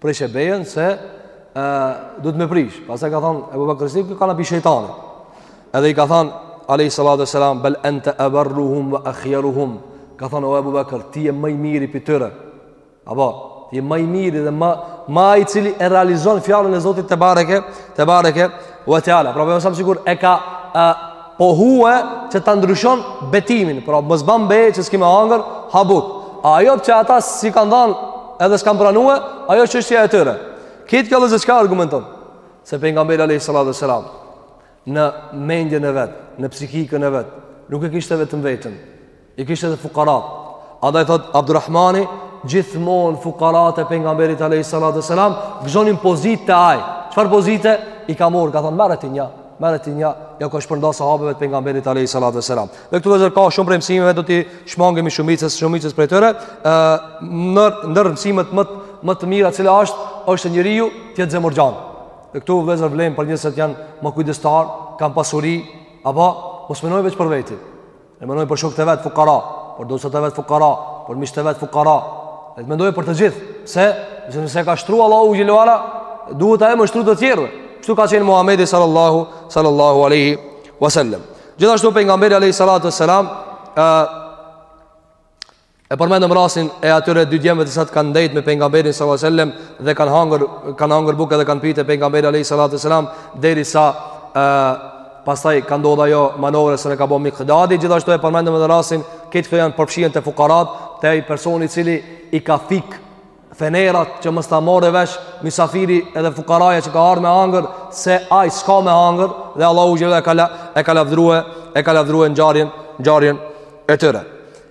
Prishe bejen se e do të me prish. Pastaj ka thon Abu Bakr Siddiq kjo ka qenë prej shejtani. Edhe i ka thon alayhi salatu wasalam bel anta abarruhum wa akhyaruhum. Ka thon o Abu Bakr ti je ma i miri pi tyre. Apo ti je ma i miri dhe ma ai i cili e realizon fjalën e Zotit te bareke te bareke wa taala. Pra po sa sikur e ka Po hue që ta ndryshon betimin, pra mos bën be që s'ki me hangër ha bukë. Ajo që ata s'i kanë dhënë edhe s'kan pranue, ajo është çështja e tyre. Krejt kjo vllezër çka argumenton? Se pejgamberi alayhi salatu wasalam në mendjen e vet, në psikikën e vet, nuk e kishte vetëm vetën. I kishte dhe fukarat. Andaj thot Abdurrahmani, gjithmon fukarat e pejgamberit alayhi salatu wasalam, gëzonin pozitë te ai. Çfarë pozite? I ka morë, ka thonë, merre ti nja, merre ti nja, ja ka shpërnda sahabeve të pejgamberit alayhi salatu wasalam. Dhe këtu vllezër ka shumë prej mësimeve, do t'i shmangemi shumicës, shumicës prej tyre, nër, nër mësimet më, më të mira cila është, është njeriu t'jetë zemërgjanë. Dhe këtu vllezër vlen për njerëz si t'janë ma kujdestar, kanë pasuri, apo, mos menoj veç për veti. E mendoj për shokët e vet fukara, për dostat e vet fukara, për miqtë e vet fukara. Dhe mendoj për të gjithë, se nëse ka shtruar Allahu xhelalu ala, duhet ta je me shtru të tjerëve. Kështu ka qenë Muhamedi sallallahu sallallahu alaihi wasallam. Gjithashtu pejgamberi alaihi salatu wasalam ë E përmendëm rastin e atyre dy djemve të cilët kanë ndejt me pejgamberin sallallahu alaihi wasallam dhe kanë hangër kanë hangër bukë dhe kanë pitë pejgamberi alaihi salatu wasallam derisa ë pastaj ka ndodh ajo manovra si e ka bënë Miqdadi gjithashtu e përmendëm edhe rastin këtë ku janë përfshihen te fukarat te ai personi i cili i ka fik fenerat që mos ta morë vesh mysafiri edhe fukaraja që ka ardhur me hangër se ai s'ka me hangër dhe Allahu xhela e ka e ka lavdrua e ka lavdrua ngjarjen ngjarjen e tyre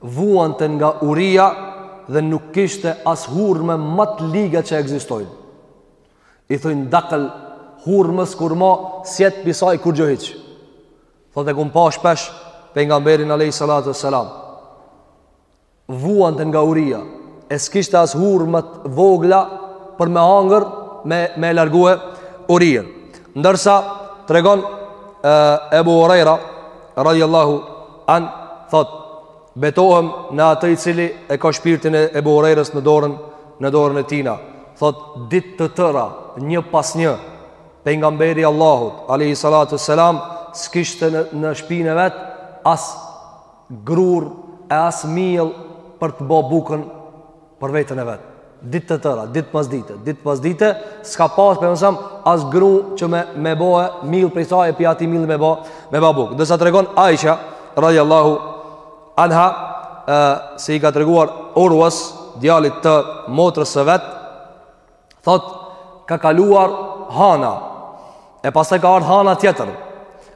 vuante nga uria dhe nuk kishte as hurme më të liga që ekzistojnë. I thojnë dakël hurmës kur ma sjet pisaj kur gjë hiq. Thot e kam pa shpesh pejgamberin alayhi salatu wassalam. Vuante nga uria, e s'kishte as hurme të vogla për me hangër me me largue urijen. Ndërsa tregon e, Ebu Huraira radhiyallahu An thot betohem në atë i cili e ka shpirtin e Ebu Hurajrës në dorën në dorën e tijna thot ditë të tëra një pas një pejgamberi Allahut alayhi salatu selam s'kishte në, në shpinën e vet as grurë e as miell për të bo bukën për veten e vet. Ditë të tëra, ditë pas dite, ditë pas dite, s'ka pas për mësëm as gru që me, me bohe mil prej saj e pi atij mil me bohe me ba bukë. Derisa tregon Aisha, radiallahu anha, e, se i ka treguar Urwas, djalit të motrës së vet, thot, ka kaluar hana, e pastaj ka ardhë hana tjetër,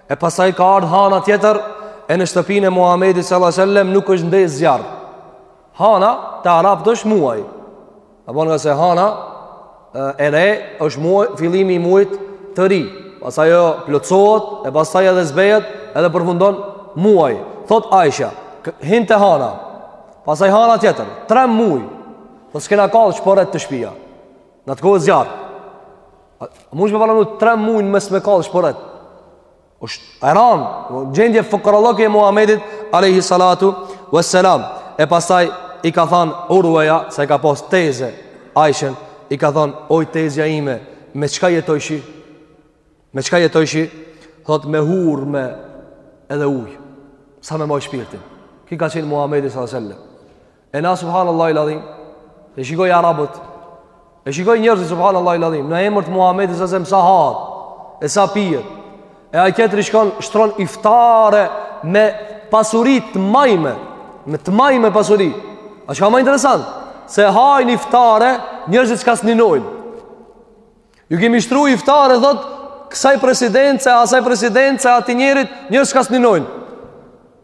e pastaj ka ardhë hana tjetër, e në shtëpinë e Muhammedit s.a.s. nuk është ndezë zjarr, Hana te arabët është muaj Apo ngase hana e re është muaj, fillimi i muajit të ri Pastaj ajo plotësohet e pastaj edhe zbehet edhe përfundon muaj Thot Aisha, hinte hana Pastaj hana tjetër, tre muaj Po s'kena kallë shporet te shpia N'atë kohë zjarr Munsh me paramendu tre muaj mos me kallë shporet po është e ranë gjendje fukarallëki e Muhammedit Alehi Salatu Veselam e pastaj i ka than urveja se e ka pas teze ajshen i ka than oj tezja ime me çka jetojshi me çka jetojshi thot me hurme edhe ujë sa me mbajt shpirtin ky ka qenë Muhammedi Salatu Veselam E na subhanallahu el azim. E shikoj arabët. E shikoj njerëzit subhanallahu el azim. Në emër të Muhamedit sa sem sa hat. E sa pijet. E ai tjetri shkon shtron iftare me pasuri të majme, me të majme pasuri. A çka më interesant? Se hajn iftare njerëzit që kasninojnë. Ju kemi shtruar iftare thotë kësaj presidence, asaj presidence, ati njerit, njërës ka së njënojnë.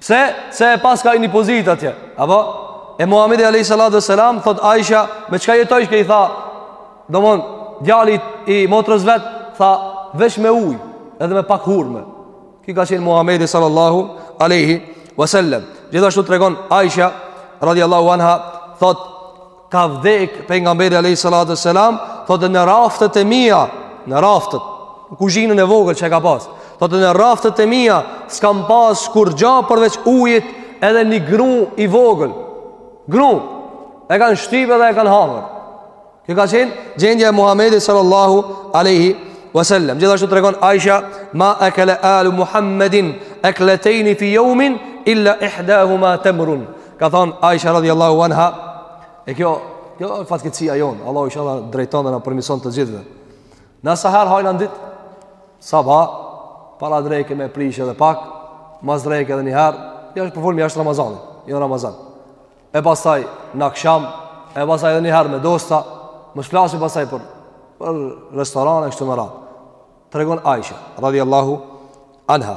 Pse? Se e paska ai një pozit atje Apo? E Muhammedi a.s. Thot Aisha Me çka jetojshi kur i tha Domethonë Djali i motrës vet Tha Veç me ujë Edhe me pak hurme Ky ka qenë Muhammedi sallallahu Alehi Vesellem Gjithashtu tregon Aisha Radiallahu anha Thot ka vdek pengamberi alayhi salatu selam thotë në raftet e mia në raftet në kuzhinën e vogël që e ka pas thotë në raftet e mia s'kam pas kurgja përveç ujit edhe një gru i vogël gru e kanë shtypë edhe e kanë hangër kjo ka qenë gjendja e Muhamedit sallallahu alaihi wasallam gjithashtu tregon Aisha ma akala alu Muhammedin aklatayn fi yawmin illa ihdahuma tamrun Ka thënë Aisha radhiyallahu anha, e kjo kjo është fatkeqësia jonë. Allahu inshallah drejton dhe na përmison të gjithëve. Na sa herë hajna n'sabah, sabah para dreke me prishë edhe pak, mas dreke edhe një herë, jashtë, po foli jashtë Ramazani, jo Ramazan. E pastaj në aksham, e pastaj edhe një herë me dosta, me shplasë pastaj për për restorane kështu me radhë. Tregon Aisha radhiyallahu anha.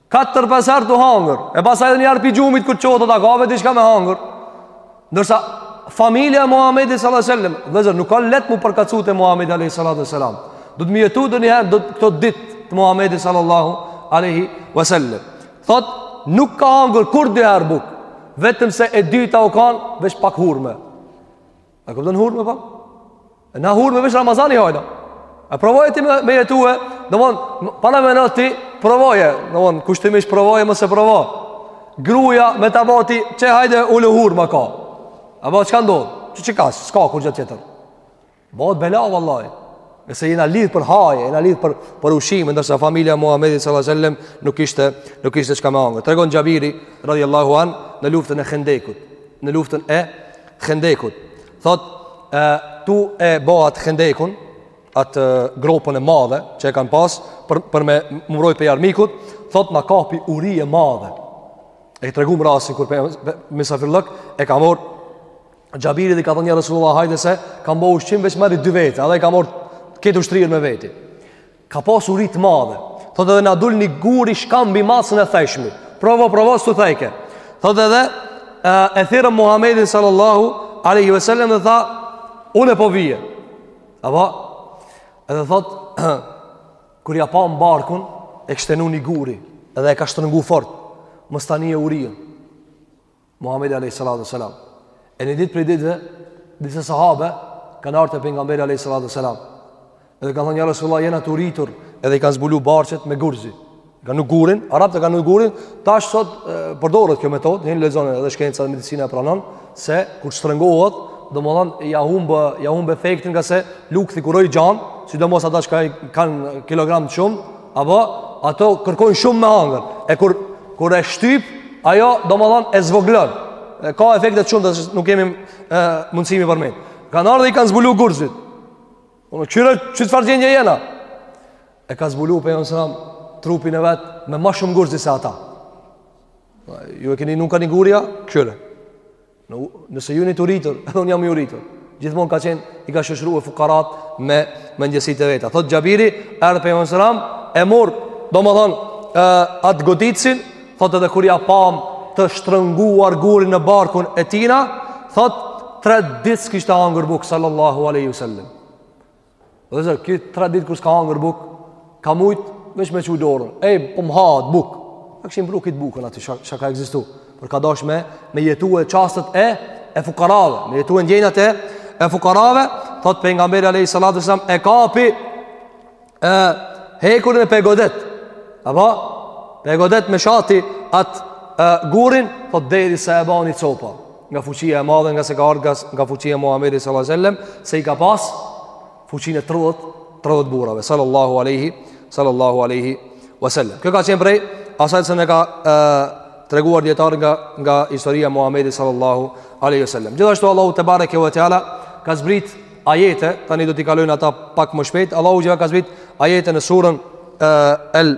Katër pesë herë tu hangër, e pastaj edhe një herë pi gjumit kur çohet thotë a ka ve diçka me hangër. Ndërsa familja e Muhamedit sallallahu alaihi wasallam, vllezër nuk ka leht me u përngjasu te Muhamedi alaihi salatu wasalam. Do të m'jetu do një herë do këto ditë të Muhamedit sallallahu alaihi wasallam. Thot nuk ka hangër kurrë dy herë bukë, vetëm se e dyta u kanë veç pak hurme. A kupton hurme po? E na hurme veç Ramazani hajna. A provoje ti me, me jetue, domthon para me nati provoje, domthon kushtimisht provoje mos e provo. Gruaja me ta ba ty çe hajde ulu hurme ka. Apo çka ndodh? Çu çka ka? S'ka kurgja tjetër. Bohet bela vallahi. Nëse jena lidh për haje, jena lidh për për ushqim, ndërsa familja e Muhamedit sallallahu alajhi wasallam nuk ishte nuk ishte çka me hangër. Tregon Xhabiri radhiyallahu anhu në luftën e Hendekut, në luftën e Hendekut. Thot, e, tu e bo atë Hendekun, atë gropën e madhe që e kanë pas për, për me u mroj prej armikut, thot, na kapi uri e madhe. E tregum rastin, kur për misafirlëk, e ka morr Xhabiri dhe i ka thënë ja Rasulullah hajde se, kam bo ushqim veç merri dy vete, ai e ka morr krejt ushtrinë me veti. Ka pas uri të madhe. Thotë edhe na dul një guri shkamb masën e thejshmi. Provo, provo, s'u thajke. Thotë edhe, e thirrëm Muhammedin sallallahu aleyhi vesellem dhe tha, unë e po vije. Apo, edhe thotë, kur ja pam barkun, e kish shti nu një guri, edhe e ka shtrëngu fort, mos ta nie urijën. Muhamedi alayhi salatu wasalam. E një ditë prej ditëve, disa sahabe kanë ardhur te pengamberi alayhi salatu wasalam. Edhe kanë thënë ja Resulullah, jena të uritur, edhe i kanë zbulu barqet me gur zi. Kanë nu gurin, arabët e kanë nu gurin, tash sot përdoret kjo metodë, hin lexon edhe shkenca e medicina e pranon se kur shtrëngohet, domethënë ja humb ja humb efektin ngase lukthi kur o i gjan, sidomos ata që kanë kilogramët shumë, Apo, ato kërkojnë shumë me hangër. E kur, kur e shtyp, ajo, domethanë, e zvoglon. E ka efekte të shumta, se nuk kemi e, mundësi me i përmend. Kanë ardhë dhe i kanë zbulu gurëzit. Unë, kqyre, në çfarë gjendje jena? E ka zbulu, Pejgamberi alejhi selam, trupin e vet, me ma shumë gurëz se ata. Ju e keni nga një gur, ja, kqyre. Nëse ju jeni të uritur, edhe unë jam i uritur. Gjithmonë ka qenë, i ka shoqëru e fukarat me ndjesitë e veta. Thot Xhabiri, erdh Pejgamberi alejhi selam, e mori, domethonë, atë goditësin, thot edhe kur ja pam të shtrënguar gurin në barkun e tijna, thot, tre ditë s'kishte hangër bukë, sallallahu alejhi ve selem. Dhe zërë, kjo tre ditë kur s'ka hangër buk, ka mujtë, veç me çu dorën. Ej, po më hahet buk. Ja kishin pru këtë bukën aty, çka ka ekzistu. Por ka dash me, me jetu e çastet e, e fukarave. Me jetu e ndjenjat e, e fukarave. Thot Pejgamberi alejhi salatu ve selam, e kapi e, hekurin e p'e godet. Apo? P'e godet me shati atë gurin, thot derisa e bani copa. nga fuqia e madhe nga se ka ardhur nga fuqia e Muhamedit sallallahu alaihi wasallam se i ka pas fuqinë e 30 30 burrave sallallahu alaihi sallallahu alaihi wasallam kjo ka qenë prej asaj se ne ka e, treguar dijetarë nga nga historia e Muhamedit sallallahu alaihi wasallam gjithashtu Allahu tebareke ve teala ka zbrit ajete tani do t'i kalojmë ata pak më shpejt Allahu gjithashtu ka zbrit ajete në surën e, el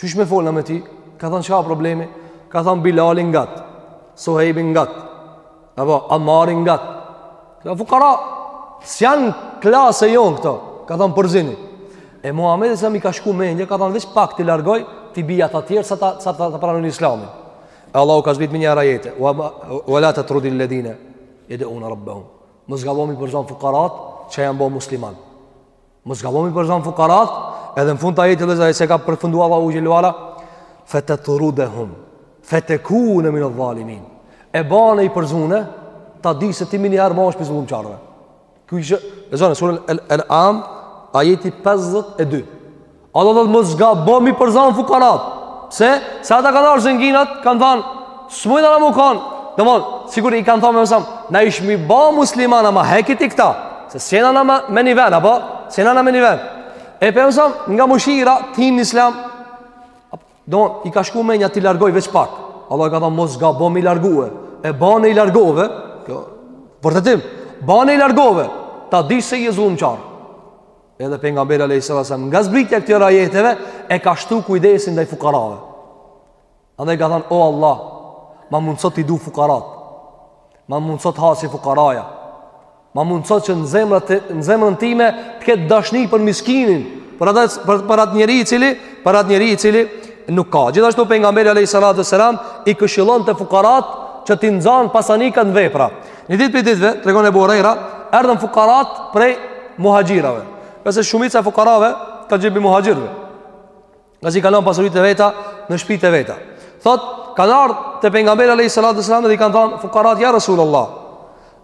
Qysh me fol na me ty? Ka thënë çka problemi? Kanë thënë Bilali ngat, Suhejbi ngat, apo Amari ngat. Kta fukara, s'jan klasë e jonë këto. Kanë thënë përzini. E Muhamedit alejhi selam i ka shku mendja, ka thënë veç pak t'i largoj, t'i bi ata tjerët sa ta sa ta, ta pranojnë Islamin. E Allahu ka zbrit menjëherë ajete, wa wa la tatrudi alladhina yad'una rabbahum. Mos gabo me i përzon fukarat që janë bo musliman. Mos gabo me i përzan fukarat, edhe në fund të ajetit dhe se ka përfundu Allahu xhel-le ve ala, fe tetrudehum, fe tekune minedh-dhalimin, e bane i përzune, ta dish se ti menihere bahesh prej zullumqarëve. Kjo që, është në surën el, el En'am, ajeti 52. Allahu thotë mos gabo me i përzan fukarat, pse, se ata kanë ardhë zenginat, kanë thanë, S'mujna na me u kan Domethonë, sikur i kanë thonë Pejgamberit alejhi selam Na ishim ba muslimana ama heki ti këta Se s'jena na me një ven, apo? S'jena na me një ven E Pejgamberi alejhi selam, nga mëshira, t'hijnë në islam Domethonë, i ka shku mendja t'i largojë veç pak Allahu ka thonë, mos gabo me i largu E bane i largove Kjo, vërtet Bane i largove Ta dish se je zullumqar Edhe Pejgamberi alejhi selam Nga zbritja e këtyre ajeteve E ka shtu kujdesin ndaj fukarave Andaj ka thënë, o Allah, ma mundëso t'i du fukarat, ma mundëso t'ha si fukaraja, ma mundëso që në zemrën time të ketë dashni për miskinin, për atë, për, për atë njeri i cili, për atë njeri i cili nuk ka. Gjithashtu pejgamberi, alejhi salatu selam, i këshillonte fukarat që t'i nxanë pasanikat në vepra. Një ditë prej ditëve, tregon Ebu Hurejra, erdhën fukarat prej muhaxhirave. Ngase shumica e fukarave kanë qenë prej muhaxhirave. Ngase i kanë lan pasurit e veta në shpit e veta Thot, kanë ardhë te pejgamberi alejhi salatu selam Dhe i kanë thanë, fukarat ja Resulullah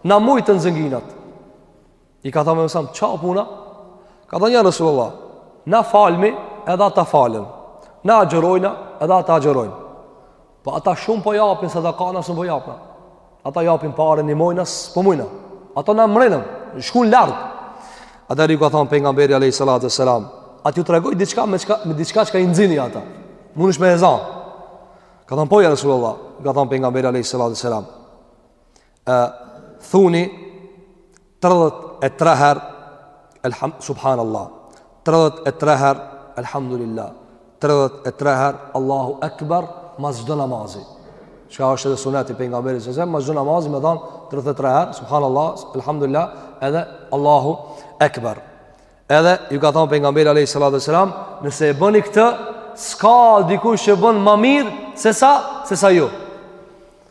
Na mujtën zënginat I ka thanë pejgamberi a.s., ça puna? Ka thanë ja Resulullah Na falmi edhe ata falen Na agjërojna edhe ata agjërojnë Po ata shumë po japin sadaka, na s'un po japna. Ata japin pare, nimojnë, na s'po mujna. Ata na mrrinën, shkun lart. Atëherë ju ka thon pejgamberi alayhi salatu selam, a t'ju tregoj diçka me çka me diçka që i nxini ata. Mundesh me e zan. Ka thon po ja Resulullah, ka thon pejgamberi alayhi salatu selam. E thuni 33 herë elham subhanallah. 33 herë elhamdulillah. 33 herë Allahu akbar mas çdo namazi. Çka është edhe suneti i pejgamberit s.a.s. mas çdo namazi me than 33 herë subhanallah elhamdulillah edhe Allahu akbar. Edhe ju ka thënë pejgamberi alayhi salatu wasalam, nëse e bëni këtë, s'ka dikush që bën ma mirë se sa se sa ju.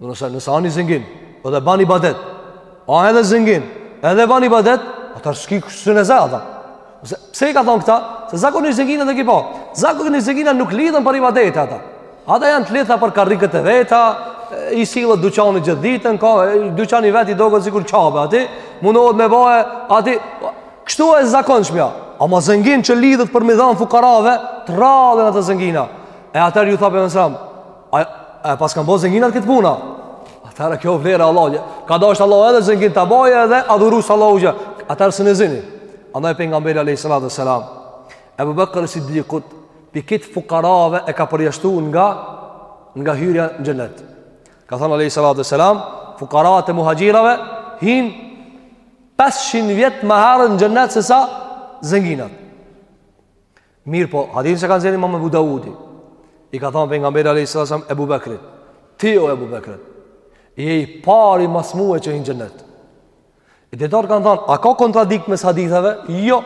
Nëse nëse a ni zingin, po edhe ban ibadet. A edhe zingin, edhe ban ibadet, atëherë s'ki kush t'e nxë atë. Ose pse i ka thon këta? Se zakonisht zinginat i ki pa, po. Zakonisht zinginat nuk lidhen për ibadet ata. Ata janë të lidhta për karrikët e veta, i sillet dyqani gjithë ditën, ka dyqani i vet i doket sikur Qabe aty, mundohet me bëhe aty. Kështu e zakonshmja. Ama zëngin që lidhet për me dhanë fukarave, të rrallë janë ata zëngina. E atëherë ju tha pejgamberi a.s., A, e pasi kanë bo zënginat këtë punë, atëherë kjo vlerë e Allahut Ka dasht Allahu edhe zëngin t'e bajë edhe adhurues t'Allahut xh.sh. Atëherë s'e nxini Andaj pejgamberi alejhi salatu ve selam Ebu Bekër Sidikut Për kitë fukarave e ka përjashtu nga Nga hyrja në xhenet Ka thënë alejhi salatu ve selam Fukarat e muhaxhirave Hin 500 vjet ma herët në xhenet Se sa zënginat Mirëpo, hadithin ç'e ka nxjerrë Imam Ebu Daudi. I ka thënë pejgamberi alayhis salam Ebu Bekrit, ti o Ebu Bekri, je i pari mas mue që hin në xhenet. E dijetarët kanë thënë, a ka kontradikt mes haditheve? Jo.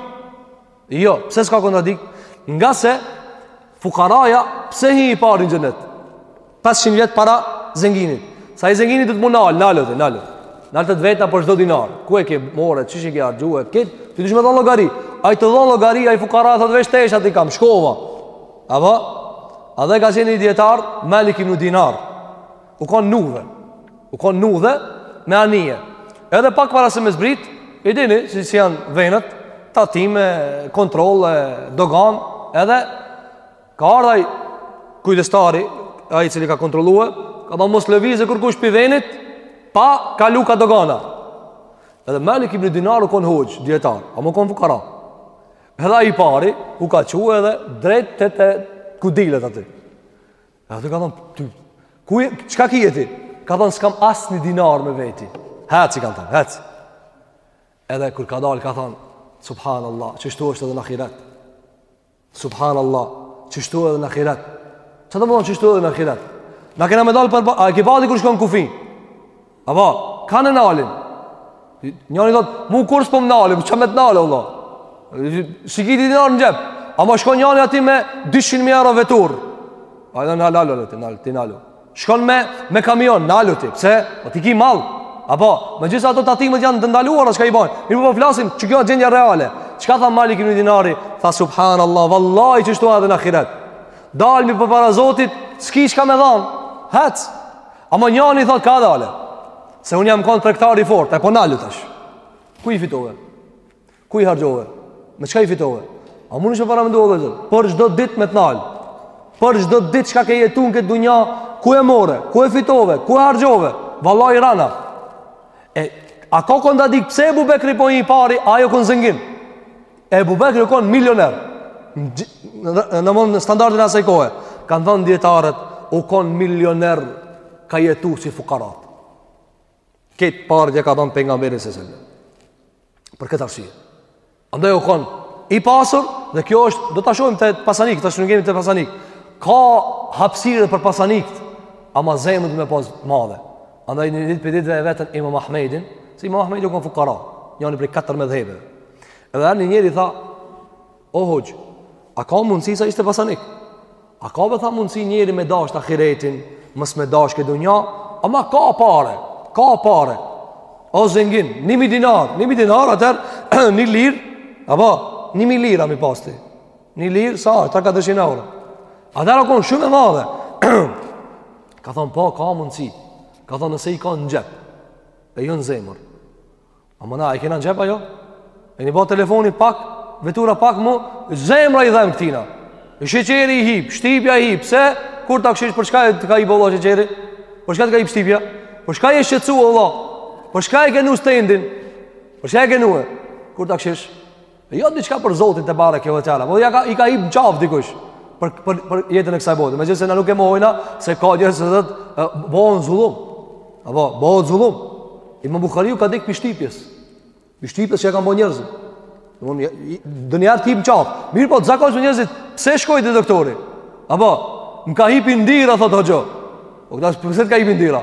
Jo, pse s'ka kontradikt? Ngase fukaraja pse hi i pari në xhenet? 500 vjet para zenginit. Se ai zengini duhet m'u nal, nalu ti, nalu. Nal të vet për çdo dinar. Ku e ke marr, qysh e ke harxhu kit? Ti duhet me dhon llogari. Ai të dhon llogari, ai fukara thot veç tesha aty kam shkova. Apo edhe ka qenë ni dijetar Malik ibn Dinar. U kon n'udhë. U kon n'udhë me anije. Edhe pak para se me zbrit, e dini si, si janë venet, tatime, kontrolle, doganë, edhe Ka ardh ai kujdestari, ai i cili ka kontrollue, ka than mos lëvizë kërkush prej venit, pa kalu kah dogana. Edhe Malik ibn Dinar u kon hoxhë, dijetar, ama u kon fukara. Edhe ai i pari, u ka çu edhe drejt te te ku dilet aty. Edhe i ka thonë, ti, ku, çka ki ti? Ka thonë, s'kam as një dinar me veti. Hec, i ka thonë, hec. Edhe kur ka dalë, ka thonë, subhanallah, qështu është edhe në ahiret. Subhanallah, qështu edhe në ahiret. Çka do me thonë qështu edhe në ahiret? Na kena me dal për a e ke pa ti kur shkon kufi? Apo, kanë e nalin. Njani thot, "Mu kurrë s'po më nalin, çka me të nal valla?" S'ki ti dinar në xhep. Ama shkon njani aty me 200 mijë euro veturë? Ai do nal, nalu ti, nal, ti nalu. Shkon me me kamion, nalu ti, pse? Po ti ki mall. Apo, megjithëse ato tatimet janë të ndaluara çka i bajn. Mirëpo flasim që kjo gjendja reale. Çka tha Malik ibn Dinari? Tha subhanallahu wallahi qështu a edhe në ahiret. Dalmi përpara Zotit, s'ki çka me dhon. Hec. Ama njani thot kadale. Se unë jam kon tregtar i fortë, e po nalu tash. Ku i fitove? Ku i harxhove? Me çka i fitove? A muni me paramendu o vllezër Për çdo dit me të nal Për çdo dit çka ke jetu në këtë dunja Ku e more? Ku e fitove? Ku e harxhove? Vallahi e ran a E A ka konda dik pse Ebu Bekri po i pari Ai u kon zengin Ebu Bekri u kon milioner Në mund në standardin asaj kohë Kanë thënë dijetarët U kon milioner Ka jetu si fukarat Këtë parë ia ka dhonë Pejgamberi s.a.v.s. Për këtë arsye. Andaj u kon i pasur dhe kjo është, do ta shohim te pasanikët, tash nuk jemi te pasanikët. Ka hapsirë për pasanikët, ama zemër duhet me pas madhe. Andaj një ditë prej ditëve e vetën Imam Ahmedin, se Imam Ahmedi u kon fukara, njani prej katër medhhebeve. Edhe një njeri i tha, O hoxhë, a ka mundësi sa ishte pasanik? A ka be tha mundësi njeri me dasht ahiretin, mos me dasht këtë dunja, ama ka pare, ka pare. O zengin, ni mijë dinar, ni mijë dinar, atëherë, një lirë, apo, ni mijë lira me i pas ti. Një lirë, sa, tre katërqind euro. Atëherë, u kon shumë e madhe. ka thonë, po, ka mundësi. Ka thonë, nëse i ka në xhep, e jo në zemër. Ama na, e kena në xhep a jo? E një ba telefoni pak, vetura pak mu, zemra i dhem këtina. Sheqeri i hip, shtipja i hip, se kur ta këshish për shka të ka hip o vlla sheqeri? Për shka të ka i shtipja? Për shka je shqetësu o vlla? Për shka e ke nu stentin? Për shka e ke nu e? Kur ta këshish? Jo diçka për Zotin te bareke ve teala, po ja ka i ka hip n'qaf dikush për për për jetën e kësaj bote. Megjithëse na nuk e mohojna se ka njerëz që të bojnë zullum. A po bohet zullum. Imam Buhariu ka dekë pi shtipjes. Pi shtipjes që e kanë bo njerëzit. Domthon donjëherë t'hip n'qaf. Mirëpo zakonisht njerëzit pse shkojnë te doktori? Apo më ka hip indira thotë hoxho. Po këta pse t'ka hip indira?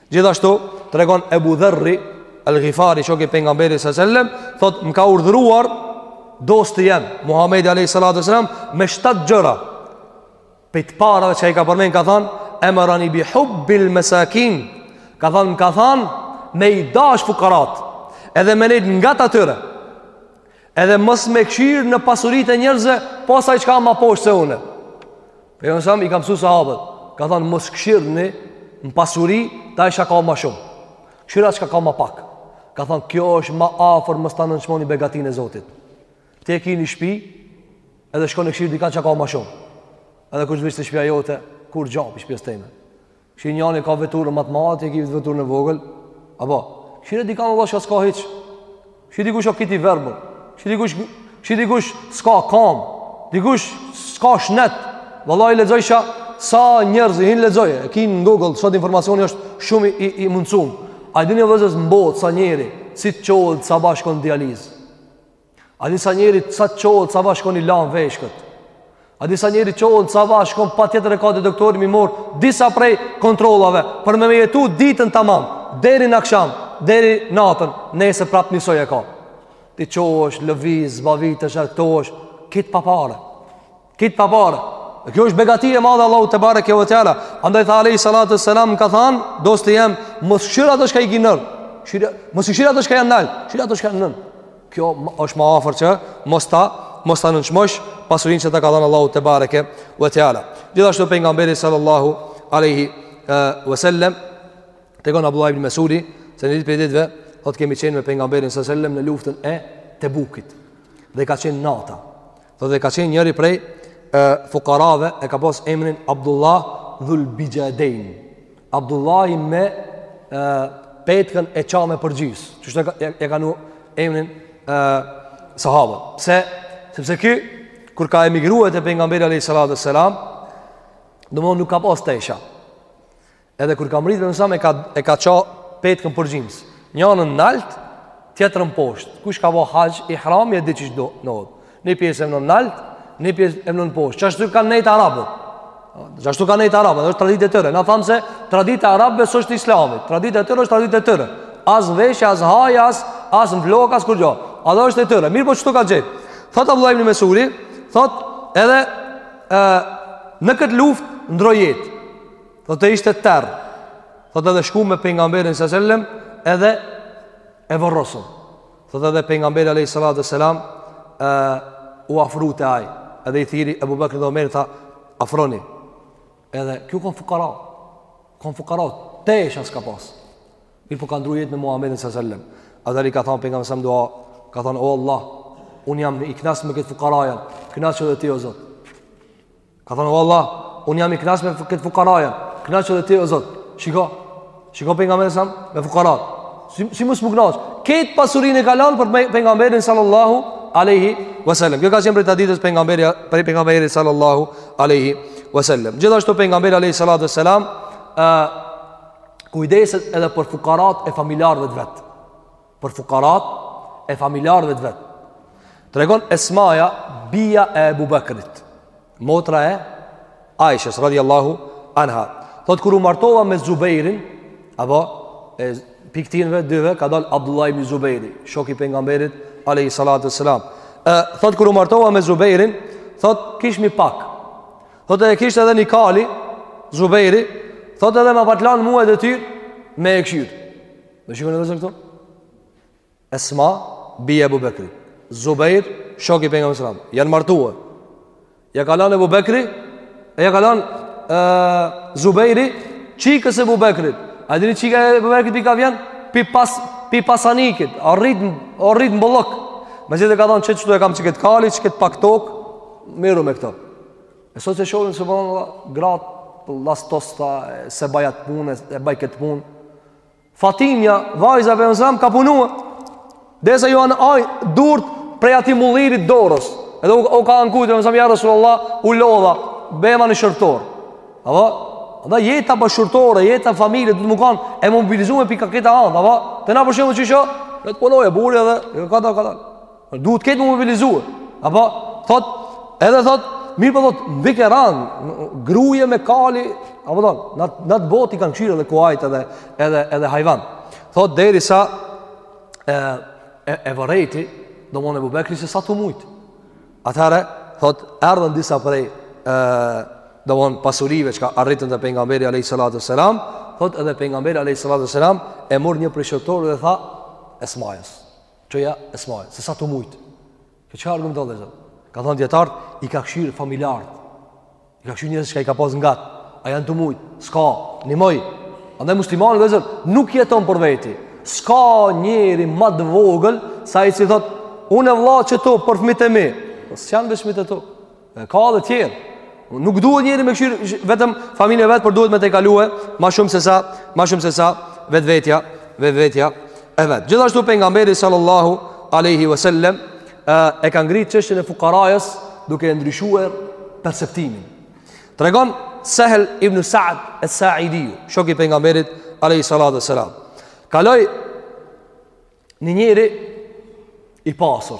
Gjithashtu tregon Ebu Dherri Al-Ghifari, shoku i pejgamberit sallallahu alajhi wasallam, thotë më ka urdhëruar dosti jem Muhamedi alayhi salatu wasalam me shtatë gjëra. Pej të parave çka i ka përmend ka thanë Emarani bi hubbil masakin. Ka thanë më ka thanë me i dash fukarat. Edhe me nejt ngat atyre. Edhe mos me këshir në pasuritë e njerëzve, po asaj çka ma poshtë se unë. Pejgamberi a.s. i ka msu sahabët, ka thanë mos këshirni në pasuri t'atij çka ka ma shumë. Këshira çka ka ma pak. Ka thanë kjo është ma afër mos ta nënçmoni begatinë e Zotit. Ti e ki një shpi, edhe shkon e këshir dikan çka ka ma shumë. Edhe kur t'vish te shpija jote, kurgja pi shpisë teme. Kshi njani ka veturën ma të madhe, ti e ki veturën e vogël. Apo, kshire dikan vëlla që s'ka hiç. Kshi dikush o krejt i verbër. Kshi dikush, kshi dikush s'ka kamë. Dikush s'ka shnet. Vallahi lexojsha sa njerëz hin lexoj. E kin në Google sot informacioni është shumë i i mundsum. A dini vëllezër n'botë sa njeri, si të çohet sabah shkon n'dializë. A di sa njeri sa të çohet sabah shkon i lanë veshkët. A di sa njeri të çohet sabah shkon patjetër e ka te doktori m'i marrë, disa prej kontrollave, për me me jetu ditën tamam, deri në aksham, deri natën, nesër prap njësoj e ka. Ti çohesh, lëviz, zbavitesh, argëtohesh, krejt pa pare. Krejt pa pare. Dhe kjo është begati e madhe e Allahut te bareke ve teala. Andaj tha alejhi salatu selam ka than, dosti jem, mos kshir ata që i ki nën. Kshir, mos i kshir ata që janë nalt. Kshir ata që janë nën. Kjo është më afër që mos ta mos ta nënçmosh pasurinë që ta ka dhënë Allahu te bareke ve teala. Gjithashtu pejgamberi sallallahu alaihi ve sellem tregon Abdullah ibn Mesudi se një ditë prej ditëve thotë kemi qenë me pejgamberin sallallahu alaihi ve sellem në luftën e Tebukit. Dhe ka qenë nata. Dhe dhe ka qenë njëri prej e, fukarave e ka pas emrin Abdullah dhul Bixhadejn. Abdullahi me e, petkën e çame përgjys. Qashtu e ka, e, e kanë nu emrin e, sahabët. Pse? Sepse ky, kur ka emigru te pengamberi a.s. Domethon nuk ka pas tesha. Edhe kur ka mrritë në sa me ka e ka ça petkën përgjims. Njanën nalt, tjetrën poshtë. Kush ka bo haxh ihrami e di qysh do me thot. Një pjesë në nalt, një pjesë e në poshtë. Çashtu kanë nejt arabët. Çashtu kanë nejt arabët, është traditë e tyre. Na thanë se tradita e arabëve është islami. Tradita e tyre është traditë e tyre. As veshë, as haj, as as vlok, as kurgjo. Ajo është e tyre. Mirëpo çto ka gjet. Thot Abdullah ibn Mesudi, thot edhe ë në këtë luftë ndrro jetë. Thotë ishte terr Thotë edhe shkum me pengamberin së sellem Edhe e vorrosëm Thotë edhe pengamberi alejhi salatu ve selam e, U afru te ai Edhe i thirri Ebu Bekrin dhe Omerin tha Afroni Edhe ky u kon fukara Kon fukara Tesha s'ka pas Mirëpo ka ndrru jetë me Muhammedin së sellem Edhe i ka thonë pengamberi së dua Ka thonë o Allah Unë jam i knaq me këtë fukarajan Knaqu edhe ti o Zotë Ka thënë, o Allah, unë jam i knaq me këtë fukarajan, knaqu dhe ti, o Zot, shiko, shiko pengamberin, me fukarat, si, si mos m'u knaq, krejt pasurinë e ka lan për pengamberin sallallahu aleyhi wasallam. Kjo ka qenë prej traditës pengamberit, prej pengamberit sallallahu aleyhi wasallam. Gjithashtu pengamberi aleyhi sallatu sallam, uh, kujdeset edhe për fukarat e familjarëve të vet. për fukarat e familjarëve të vet. Tregon Esmaja, bija e Ebu Bekrit, motra e Aishës, radiallahu anha. Thot, kur u martova me Zubejrin, apo e pi ktynve dyve, ka dalë Abdullah ibn Zubejri, shok i pengamberit, alejhi salatu ve selam. Thot, kur u martova me Zubejrin, thot, kishmi pak. Thot, e kishte edhe një kali, Zubejri, thot edhe ma pat lan mua detyrë, me e kqyrë. Do shikoni vëllezër këtu? Esma bija Abu Bekrit. Zubair, shok i pejgamberit sallallahu alajhi wasallam, janë martuar. Ja ka lanë Abu Bekri, e ja ka lanë ë Zubairi, çikës e Abu Bekrit. A dini çika e Abu Bekrit pi ka vjen? Pi pas pi pasanikit, u rrit u rrit n'bollok. Megjithatë ka thonë çetu e kam çiket kali, çiket pak tok, merru me këto. E sot e shohin subhanallahu gratë lastosta s'e baj atë punë, e baj këtë punë. Fatimja, vajza e pejgamberit sallallahu ka punuar. Derisa ju anë aj durt prej atij mullirit dorës. Edhe u, u ka anku te pejgamberi sallallahu ja rasulullah u lodha bjema një shërbtor. Apo Dhe jeta bashkëshortore, jeta familjare do të m'u kanë e mobilizume pikë këta anë, apo? Të na për shembull qysh, do të punojë burri edhe ajo, kadalë, kadalë. Duhet të ketë m'u mobilizuar. Apo thot, edhe thot, mirëpo thot, mbik e ran, gruje me kali, apo thot, në atë botë i kanë këshirë edhe kuajt edhe edhe edhe hajvan. Thot derisa e e, e vërejti, domethënë Ebu Bekri se s'a tu mujt. Atëherë thot, erdhën disa prej domethënë pasurive që arritën te pejgamberi alayhi salatu selam, thot edhe pejgamberi alayhi salatu selam e mor një prej shërbtorë dhe tha Esmajës. Çoja Esmajës, se s'a tu mujtë. Kjo çka argumenton vllezër? Kanë thonë dijetarët, i ka këshirë familjarët. I ka këshirë njerëzit që i ka pasë ngat. A janë tu mujtë, s'ka, nimoj. Andaj muslimani vllezër, nuk jeton për veti. S'ka njeri ma të vogël, sa ai që thotë, unë e vlla qetu, për fmit e mi. S'janë veç fmit e tu. Ka dhe tjerë. Nuk duhet njeri me këshirë vetëm familjen e vet, por duhet me tejkalu e ma shumë se sa, ma shumë se sa vetë vetja, vetë vetja e vetë. Gjithashtu pejgamberi sallallahu aleyhi ve sellem, e ka ngritë çështjen e fukarajës duke e ndryshuar perceptimin. Tregon Sehel ibn Sa'd e Sa'idiju, shoki i pejgamberit aleyhi salatu ve selam. Kaloi një njeri i pasur,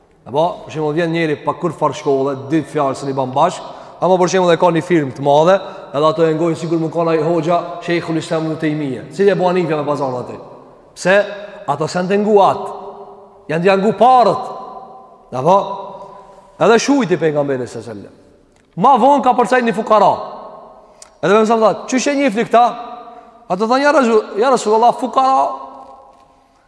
Apo, për shembull vjen njeri pa kurrfarë shkolle, dy fjalë s'i bën bashk, ama për shembull e ka një firmë të madhe, edhe ato e ngojnë sikur me kanë ai hoxha Sheikhul Islam ibn Taymija. Si e bën nifja me pazar atë? Pse? Ato s'jan tu ngu atë. Janë tu ngu paret. Apo? Edhe shujti pejgamberi sallallahu alajhi wasallam. Ma vonë ka përcajt një fukara. Edhe më thënë, "Çysh e njifni kta?" Ato thonë, "Ja Rasul, ja Rasulullah, fukara."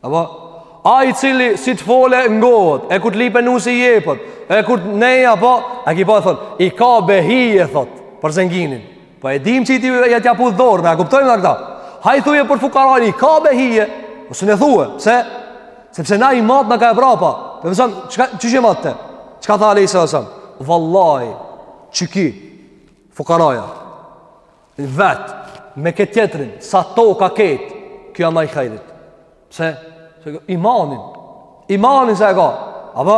Apo ai i cili si të fole ngohet, e kur t'lip nusi i jepet, e kur neja po, a ki po e thot, i ka bo hije thot, për zenginin. Po e dim që i ti ja t'ja puth dorën, a kuptojmë nga këta. Hajt thuje për fukarani, i ka bo hije, o së ne thue, pse, sepse na i mat në ka e prapa. Pra vllezër, çysh e mat ti? Çka tha alejhi salatu selam? Vallaj, qeky fukaraja, Vet me këtë tjetrin, sa toka ket, kjo a ma i hajrit. Pse? Se imanin. Imanin sa e ka. Apo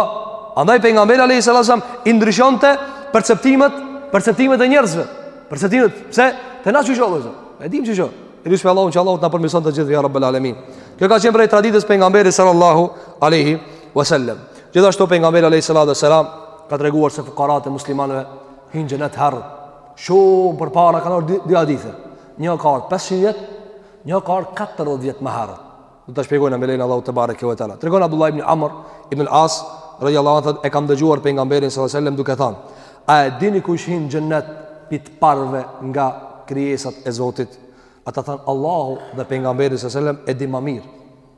andaj pejgamberi alayhis salam i ndryshonte perceptimet, perceptimet e njerëzve. Perceptimet, pse? Te na çysh o vllezër. E dim çysh o. E lusim Allahun që Allahu të na përmison të gjithë ja Rabbel Alamin. Kjo ka qenë prej traditës pejgamberit sallallahu alaihi wasallam. Gjithashtu pejgamberi alayhis salam ka treguar se fukarat e muslimanëve hyjnë në xhenet herët Shumë përpara, kanë ardh dy hadithe. Një ka ardh 500 vjet, një ka ardh 40 vjet më herët. Do ta shpjegoj me lejen e Allahut tebareke ve teala. Tregon Abdullah ibn Amr, ibn As, radijallahu anhu thotë, e kam dëgjuar pejgamberin sallallahu alejhi ve sellem duke thanë, a e dini kush hin n'xhennet prej t'parve nga krijesat e Zotit? Ata thanë Allahu dhe pejgamberi sallallahu alejhi ve sellem e di ma mirë.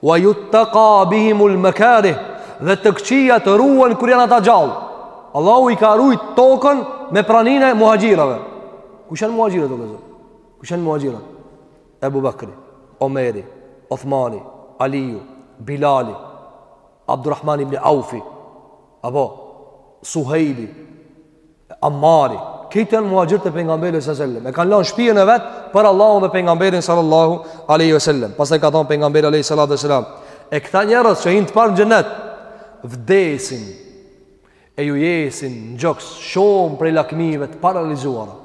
Wa yuttaqa bihim al makarih dhe të këqijat ruhen kur janë ata gjallë. Allahu i ka rujt tokën me praninë e muhaxhirave. Kush janë muhaxhirat do të thotë? Ku janë muhaxhirat? Abu Bakri, Omeri, Othmani, Aliu, Bilali, Abdurrahman ibn Aufi, apo Suhejbi, Amari, këta janë muhaxhirët e pejgamberit së sellem E kanë lanë shpijën e vet për Allahun dhe pejgamberin sallallahu aleyhi ve sellem Pastaj ka thanë pejgamberi aleyhi salatu ve selam E këta njerëz që hinë të parë në xhennet Vdesin E ju jesin në gjoks shumë prej lakmive të parealizuara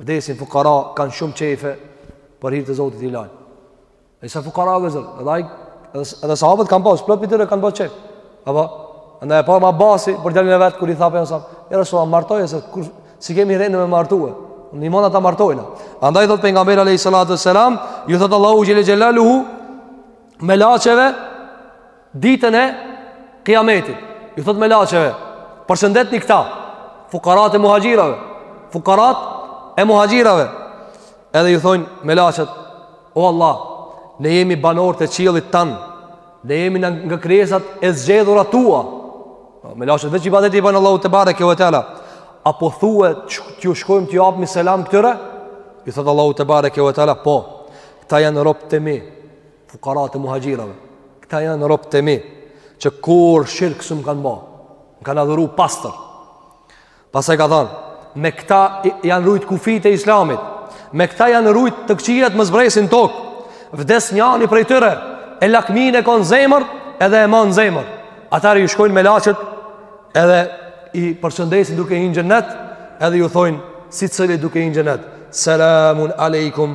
Vdesin fukara kanë shumë qejfe Për hir të zotit i lanë Ai sa fukara vllezër, edhe sahabët kanë pas, plot pi tyre kanë pas qef. Apo andaj e pamë Abasin për djalin e vet kur i tha pejgamberit sa, "Ja Resulullah, martoje se kur s'i kemi rënë me martue." Nimona ta martojna. Andaj thot pejgamberi alayhi salatu selam, ju thot Allahu xhele xhelaluhu melaqeve Ditën e kiametit. Ju thot melaqeve, përshëndetni këta, fukarat e muhaxhirave, fukarat e muhaxhirave, edhe ju thojnë melaqet, o Allah, ne jemi banorët e qiellit tand, ne jemi nga krijesat e zgjedhura tua, melaqet veç ibadet i bajnë Allahut tebareke ve teala, a po thue t'ju shkojmë t'ju japmi selam këtyre, ju thotë Allahu tebareke ve teala, po, këta janë robt e mi, Fukarat e muhaxhirave, këta janë robt e mi, që kurrë shirk s'më kanë ba, më kanë adhuru pastër. Pastaj ka thanë, me këta janë rujt kufijt e islamit, me këta janë rujt të këqijat mos zbresin n'tokë, vdes njani prej tyre, e lakminë e ka n'zemër, edhe e man n'zemër. Atëherë ju shkojnë melaqet, edhe i përshëndesin duke hi në xhennet, edhe ju thojnë, secili duke hi në xhennet, Selamun alejkum,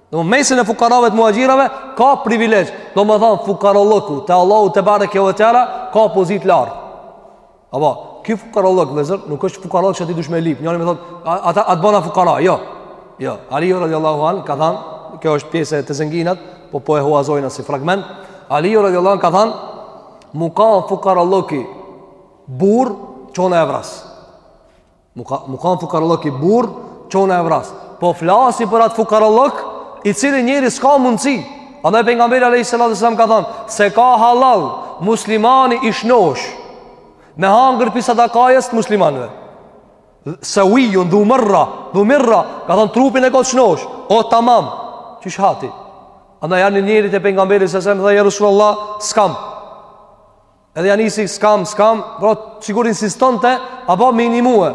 Në mesin e fukarave të muhaxhirave Ka privilegj Domethanë fukarallëku Te Allahu tebareke ve teala Ka pozitë t'lartë Ama, ky fukarallëk vllezër Nuk është fukarallëk që ti dush me lyp Njani me thanë Ata atë bëna fukara Jo Jo Aliju radiallahu anhu Ka thanë Kjo është pjesa te zenginat Po po e huazojna si fragment Aliju radiallahu anhu Ka thanë Mu kan fukarallëki Burrë Çona e vras Mu ka, mu kan fukarallëki burrë, çona e vras. Po flasi për atë fukarallëk, i cili njeri s'ka mundësi. Andaj pejgamberi alayhis salatu ve selam ka thënë s'e ka hallall muslimani i shnosh me hangër pi sadakajës të muslimanëve. Sevijjun dhu mirra, dhu mirra, ka thënë trupin e ka të shnosh, o tamam, që shati. Andaj vjen njëri te pejgamberi sesem tha Ja Resulallah, s'kam, Edhe ja nisi skam skam, pra sikur insistonte apo mi nimue.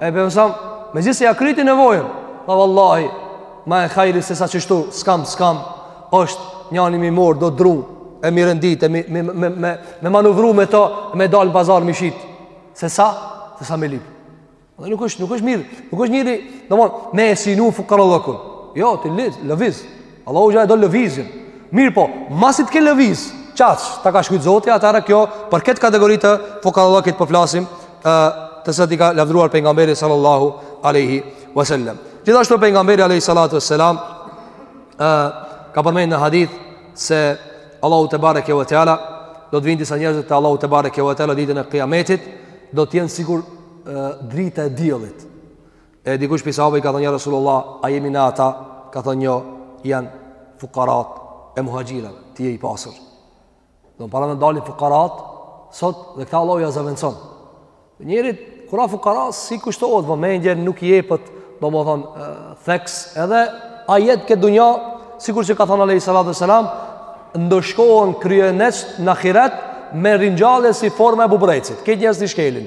E Pejgamberi alejhi selam megjithëse ja kryti nevojën. Tha vallahi, ma e hajri se sa qështu skam skam. Është njani mi marr do dru e mi rendit e mi me me me me manuvru me to me dal n'pazar mi shit. Se sa, se sa me lyp. Dhe nuk është, nuk është mirë, nuk është njeri, domethënë, me e synu fukarallëkun. Jo, ti lëviz, lëviz. Allahu xhele xhelaluhu e do lëvizjen. Mirëpo, masi t'ke lëviz, qaq, ta ka shkrujt zoti, atëherë kjo, për këtë kategori të fukarallëkit po flasim, të cilët i ka lavdëruar Pejgamberi sallallahu aleyhi wasallam. Gjithashtu Pejgamberi aleyhi sallatu wasallam, ka përmend në hadith se Allahu te bareke ve teala do të vinë disa njerëz te Allahu te bareke ve teala ditën e Kiametit do të jenë sikur drita e diellit. E dikush prej sahabëve ka thënë ja Rasulullah, a jemi ne ata? Ka thënë jo, janë fukarat e muhaxhirave, ti je i pasur. Domethënë dalin fukarat sot dhe këta Allahu ja zavendson. Njerit kur a fukara s'i kushtohet vëmendje, nuk i jepet, domethën theks, edhe ai n'këtë dunja, sikur që ka thënë alejhi salatu wasallam, ndëshkohen kryeneçt në ahiret me ringjallje si forma e bubrecit. Këtë njerëzit i shkelin.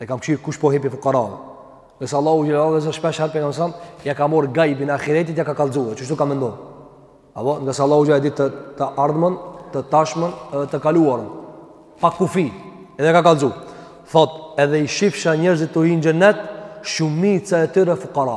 E kam kqyr kush po hepi fukarave. Ngase Allahu xhele xhelaluhu shpeshherë Pejgamberit alejhi selam, ja ka marrë gajbin e ahiretit, ja ka kallëzu, qështu ka me ndodh. Apo, ngase Allahu xhele xhelaluhu e di të ardhmen, të tashmen edhe të kaluarën. Pa kufi, edhe ja ka kallëzu. Thot, edhe i shifsha njerëzit tu hi n'xhennet, shumica e tyre fukara.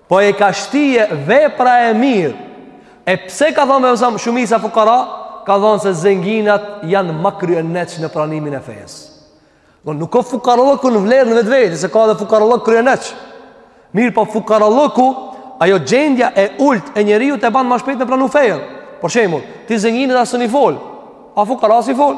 Po e ka shtije vepra e mirë. E pse ka thonë Pejgamberi alejhi selam shumica fukara, ka thonë se zenginat janë ma kryeneç në pranimin e fejës. Nuk ka fukarallëku vlerë në vetvete, se ka dhe fukarallëk kryeneç. Mirëpo fukarallëku, ajo gjendja e ultë e njeriut e ban ma shpejt me pranu fejën. Për shembull, ti zenginit asen s'i fol, a fukarasë i fol.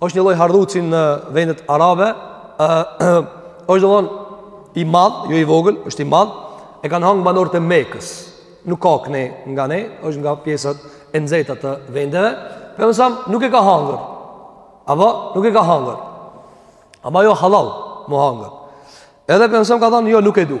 Është një lloj hardhuci në vendet arabe, ë është domthon i madh, jo i vogël, është i madh. E kanë hangër banorët e Mekës. Nuk ka këndej nga ne, është nga pjesët e nxehta të vendeve. Pejgamberi alejhi selam nuk e ka hangër. Apo nuk e ka hangër. Ama ajo hallall, mu hangër. Edhe Pejgamberi alejhi selam ka thënë, jo nuk e du.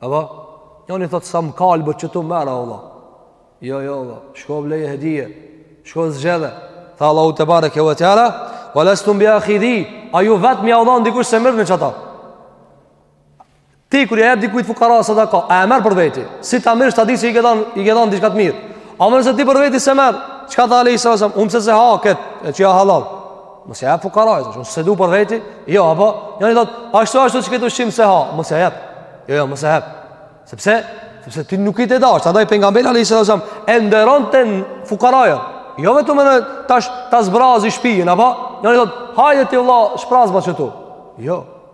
Apo, njëri thot sa me u kalbë qetu merre Allah. Jo, jo, Allah. shko blej hedije, shko zgjedhe. Tha Allahu te bareke ve teala, "Wa lastum bi akhidhi." A ju vet me ja u dhan dikush s'e merrni qata. Ti kur ja jep dikujt fukara sadaka, a e merr për veti? Si ta merrsh ta di se i ke dhënë, i ke dhënë diçka të mirë. A merr se ti për veti s'e merr? Çka tha alejhi salatu wasallam? Unë s'e ha kët, veç a hallall. Mos ja jep fukaras, thojshin, se s'e do për veti. Jo, apo, njani thot, ashtu ashtu se këtu shpi s'e ha, mos ja jep. Jo, jo, mos ja jep. Sepse, sepse ti nuk e ke dashtë, andaj pejgamberi alayhis salam e nderonte fukaranë. Jo vetëm edhe tash ta zbrazi shpinë, apo, njani thot, hajde ti vëlla, shpraz bash këtu. Jo.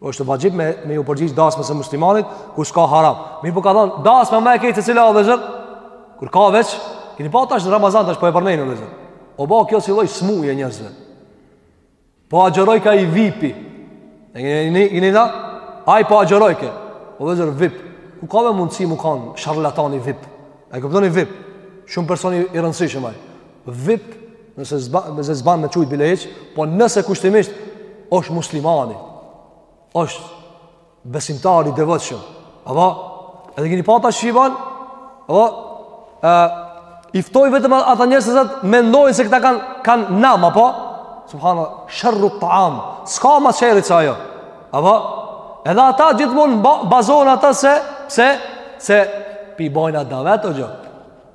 është vaxhib me me ju përgjigj dasmës së muslimanit ku s'ka haram. Mirëpo ka thon dasma më e keq se cila o vëllezër. Kur ka veç, keni pa tash Ramazan tash po e përmendin o vëllezër. O bo kjo si lloj smuje njerëzve. Po agjërojke ai vipi. E keni i keni ni? Ai po agjërojke. O vëllezër vip. Ku ka be mundsi me kon sharlatani vip. A e kuptoni vip. Shumë person i rëndësishëm ai. vip nëse s'ban nëse s'ban me quajt bile hiç, po nëse kushtimisht është muslimani. Është besimtar i devotshëm. Apo edhe keni pa ata çi bajn, apo ë i ftojn vetëm ata njerëz që mendojnë se këta kanë kanë nam apo subhanallahu sharru ta'am. S'ka më sherri se ajo. Apo edhe ata gjithmonë bazohen ata se se se pi bojna davet o gjë.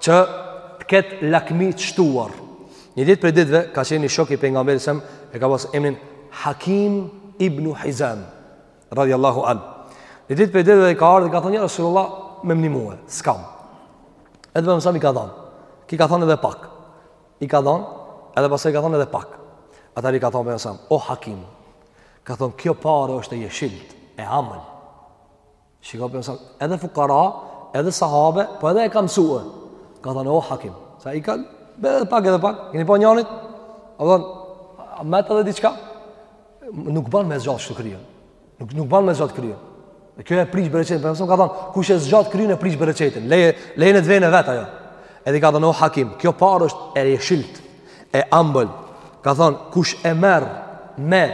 që të ketë lakmi të shtuar. Një ditë prej ditëve ka qenë një shok i pejgamberit sa e ka pas emrin Hakim ibn Hizam radhiyallahu an. Një ditë prej ditëve i ka ardh i ka thënë ja Rasulullah me m'nimue, s'kam. Edhe pejgamberi i ka dhënë. Ky i ka thënë edhe pak. I ka dhënë, edhe pastaj i ka thënë edhe pak. Atëherë i ka thënë pejgamberi sa, o Hakim. Ka thënë kjo pare është e jeshiltë, e amël. Shiko pejgamberi, edhe fukara, edhe sahabe, po edhe e ka mësue. Ka thënë, o hakim, sa i ka, be edhe pak edhe pak, keni pa njanit, ka thënë, am edhe diçka, nuk ban me zgjatë shtu kryen, nuk, nuk ban me zgjatë kryen. Dhe kjo e prish bereqetin, pejgamberi ka thënë, kush e zgjat kryen e prish bereqetin, leje, leje n'ven e vet ajo. Edhe ka thënë, o hakim, kjo pare është e jeshilt, E ambël, ka thonë, kush e merr me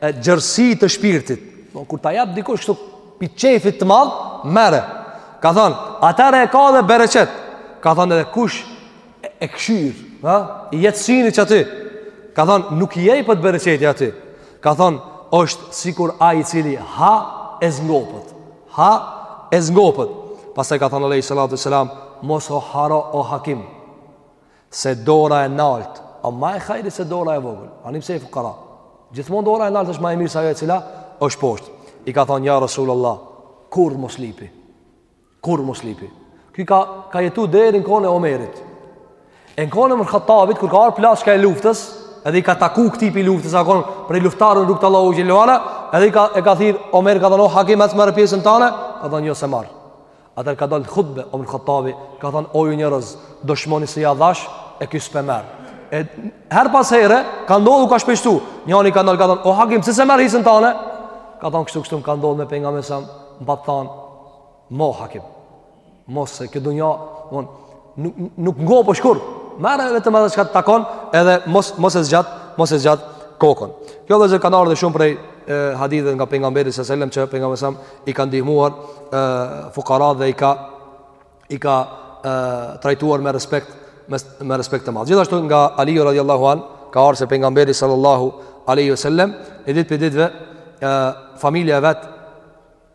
gjerësi të shpirtit, do, kur ta japë dikush kështu pi qefit të madh, merre. Ka thonë, atëherë e ka dhe bereqet, ka thonë edhe kush e, e kshyr, ha? i jet syni qaty, ka thonë, nuk i jepet bereqeti aty, ka thonë, është sikur ai i cili ha e s'ngopet, ha e s'ngopet, pastaj ka thonë, alejhi salatu ve selam, mos harro o hakim, se dora e nalt o ma e hajri se dora e vogël ani pse i fukara gjithmon dora e nalt është ma e mirë se ajo e cila është posht i ka thonë ja Rasul Allah kurr mo s'lypi kurr mo s'lypi Ky ka, ka jetu deri në kohën e Omerit e në kohën e Omer Hattabit kur ka ardh plaçka e luftës edhe i ka taku këtij pi luftës a konë prej luftarëve në rrugë t'Allahut xhel-le shanuhu edhe i ka, e ka thirr Omeri ka thonë o hakim ec merre pjesën tane ka thonë jo s'e marr Atëherë ka dalë hutbe Omer Khattabi, ka thënë o ju njerëz, dëshmoni se ja dhash e ky s'po e merr. E her pas here ka ndodh u ka shpeshtu. Njëri e ka ndalë ka thënë o Hakim, pse s'e merr hisën tande? Ka thënë kështu kështu më ka ndodhur me pejgamberin sa më pat thënë o Hakim. Mos se kjo dunja, von Nuk nuk ngopesh kurr. Merre vetëm atë çka të takon, edhe mos mos e zgjat, mos e zgjat kokën. Kjo vllezër kanë ardhur shumë prej hadithet nga pejgamberi sa selam që pejgamberi sa i ka ndihmuar fukarat dhe i ka i ka e, trajtuar me respekt me, me respekt të madh. Gjithashtu nga Ali radhiyallahu an ka ardhur se pejgamberi sallallahu alaihi wasallam një ditë prej ditëve familja e vet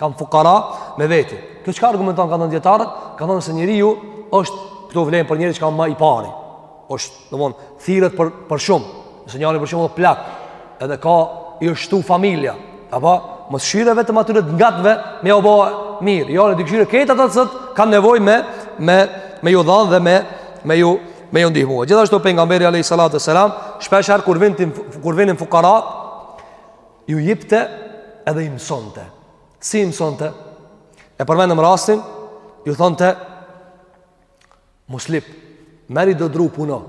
Kanë fukara me veti. Kjo çka argumenton kanë thënë dietarët, kanë thënë se njeriu është këtu vlen për njeri që ka më i pari. Është, domthon, thirret për për shumë. Nëse njëri për shembull plak, edhe ka i është shtu familja, apo mos shqyre vetëm atyre t'ngatëve me ju bë mirë. Jo, hajde kshyre krejt ata të sot kanë nevojë me me me ju dhan dhe me me ju me ju ndihmua. Gjithashtu pejgamberi alayhi salatu selam shpesh herë kur vinin kur vinin fukara Ju jipte edhe i mësonte. Si i mësonte? E përmendëm rastin, ju thonte mos lyp, merri do dru puno.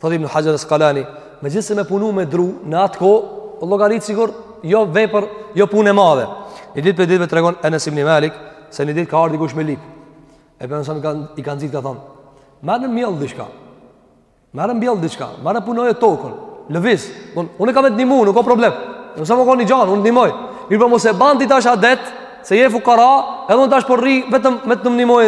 Thot Ibnu Haxher Askalani, me gjithë se me punu me dru, në atë kohë, u llogarit sigur, jo vepër, jo punë e madhe. Një ditë prej ditëve tregon Enes Ibn Malik, se një ditë ka ardh dikush me lyp. E e mëson i ka nxit ka thonë, merr mbjell diçka. Merre mbjell diçka, merre punoje tokën, lëviz, domthon, unë e kam me të nimu, nuk ka problem, ose me kon një gjan, unë të nimoj, mirëpo mos e ban ti tash adet, se je fukara, edhe unë tash po rri vetëm me të nimu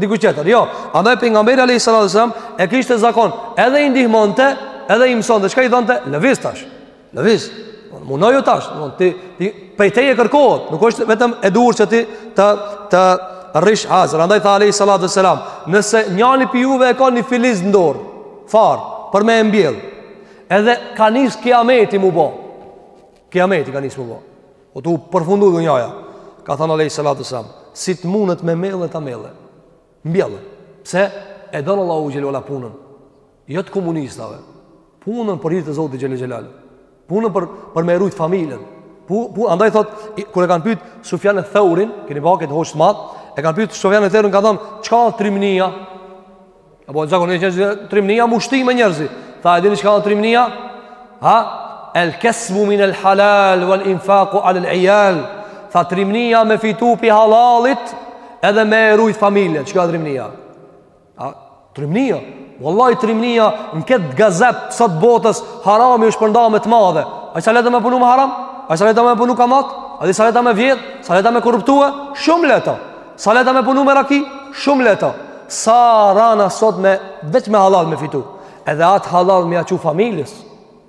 dikush tjetër, jo, andaj pejgamberi alayhi salatu selam, e kishte zakon, edhe i ndihmonte, edhe i mësonte, çka i thonte, lëviz tash, Lëviz, munohu tash, domthon ti prej teje kërkohet, nuk është vetëm e udhës që ti të të rrish hazër. Andaj tha alayhi salatu wasallam, nëse njëri pi juve e ka një filiz në dorë, far, për me e mbjell. Edhe ka nis kiameti mu bë. Kiameti ka nis mu bë. O tu përfundu dunjaja. Ka thënë alayhi salatu wasallam, si të mundet me mellë ta mellë. Mbjell. Pse? E don Allahu xhele ve ala punën. jo të komunistave. Punën për hir të Zotit Xhele Xhelaluhu. Punën për për me rujt familjen. Pu, pu, andaj thot, kur e kanë pyet Sufjan Theurin, keni pa këtë hoxh t'madh, e kanë pyet Sufjan Theurin kanë thon, çka është trimnia? Apo zakonisht është trimnia m'u shti me njerëz. Tha e dini çka është trimnia? Ha? El kasbu min el halal wal infaqu alal iyal. Tha trimnia me fitu pi halalit edhe me rujt familjen. Çka është trimnia? A, trimnia, vallahi trimnia, në këtë gazep, sot botës, harami u shpërnda me të madhe. A e sa lehtë o me punu me haram? A e sa lehtë o me punu kamatë? A e sa lehtë o me vjedhë? Sa lehtë o me korruptue? Shumë lehtë o. Sa lehtë o me punu me raki? Shumë lehtë o. Sa ranë o sot me, veç me hallall me fitu. Edhe atë hallall me ia çu familjes.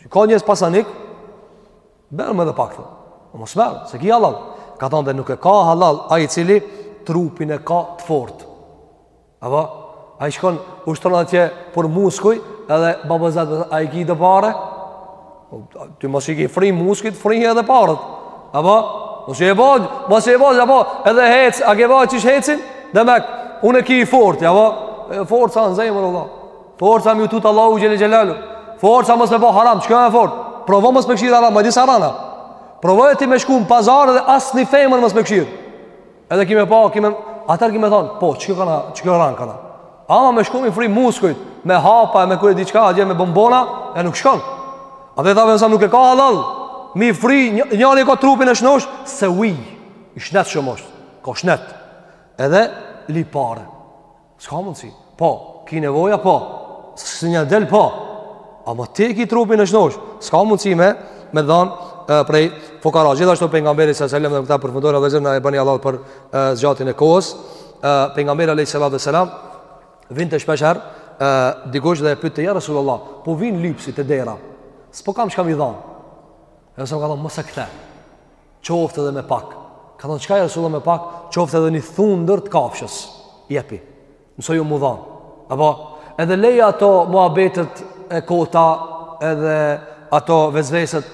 Që ka njerëz pasanik, bjerëm edhe pak thotë. Mos merr, s'e ki hallall. Ka thonë dhe nuk e ka hallall, ai i cili trupin e ka të fort. Apo, ai shkon, ushtron atje për muskuj, edhe babazat, ai ki do pare, Ti mos i ke fri muskujt, fri edhe paret. Apo, mos i e bën, mos i e bën, apo edhe hec, a ke pa qysh hecin? Demek, unë që i fortë, apo forca në zemër Allah. Forca m'iu tutë Allahut xhel xhelalu. Forca mos me bë haram, çka është fort? Provo mos me kqyr haram, me e di sa ranë o. Provo ti me shku në pazar dhe asnjë femër mos me kqyr. Edhe ki me pa, ki me atëherë ki me thonë, po çka kanë, çka ranë kanë. Ama me shku me fri muskujt, me hapa e me kurë diçka atje me bombona, ja nuk shkon. A dhe tha alejhi selam nuk e ka hallall. M'i fry njani ka trupin e shnosh se uj. I shnet shumë është. Ka shnet. Edhe lyp pare. S'ka mundësi. Po, ki nevoja, po. Së një del, po. Ama ti e ki trupin e shnosh. S'ka mundësi me, me dhanë prej fukara. Gjithashtu Pejgamberi alejhi selam dhe me këta përfundojmë vëllezër na e bëni hallall për e, zgjatin e kohës. E, Pejgamberi alejhi salatu ve selam, vinte shpeshherë, e, dikush dhe e pytte ja Rasulullah, po vjen lypsi te dera, s'po kam çka m'i dhanë. Alejhi selam ka thonë, mos e kthe. qoftë edhe me pak. Ka thonë, çka ja Resulallah me pak, qoftë edhe një thundër të kafshës. Jepi, mësohu ju dhanë. Apo, edhe leji ato muhabetet e kota, edhe ato vezveset.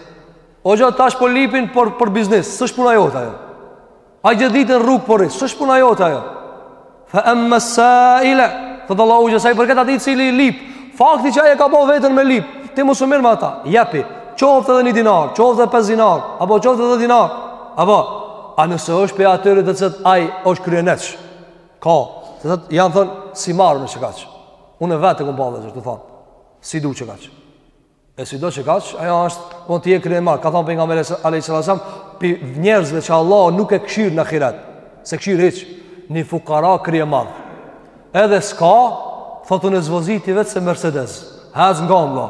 O xhi, tash po lipin për, për biznis, s'është puna jote ajo. Ai gjithë ditën rrugë po rri, s'është puna jote ajo. Fa amma sa'ila, thotë Allahu sa i përket atij i cili lip. Fakti që ai e ka bërë veten me lip, ti mos u merr me ata. Jepi, qoftë edhe një dinar, qoftë edhe 5 dinar, apo qoftë dhetë dinar. Apo, a nëse është prej atyre të cilët ai është kryeneç. Ka, të thotë janë thon s'i marr me qekaq. Unë vetë e kom pa, tu thonë. S'i du qekaq. E s'i do qekaq, ajo është, po në të je kryemadh, ka thonë Pejgamberi alejhi salatu selam prej njerëzve që Allah nuk e kqyr në ahiret, s'e kqyr hiç, një fukara kryemadh. Edhe s'ka, thotë unë s'voziti vetë se Mercedes, hezë nga më,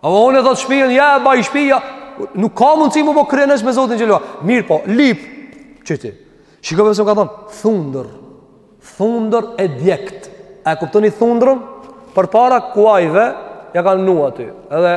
Apo unë e thotë shpijën, ja e ba i shpija, nuk ka mundësi m'u bo kryeneç me Zotin gjelua. Mirë, po lip, qiti, Shikove se më ka thonë, thundër, thundër e djekt. A e kuptoni thundrën? Përpara kuajve, ja kanë vnu aty, edhe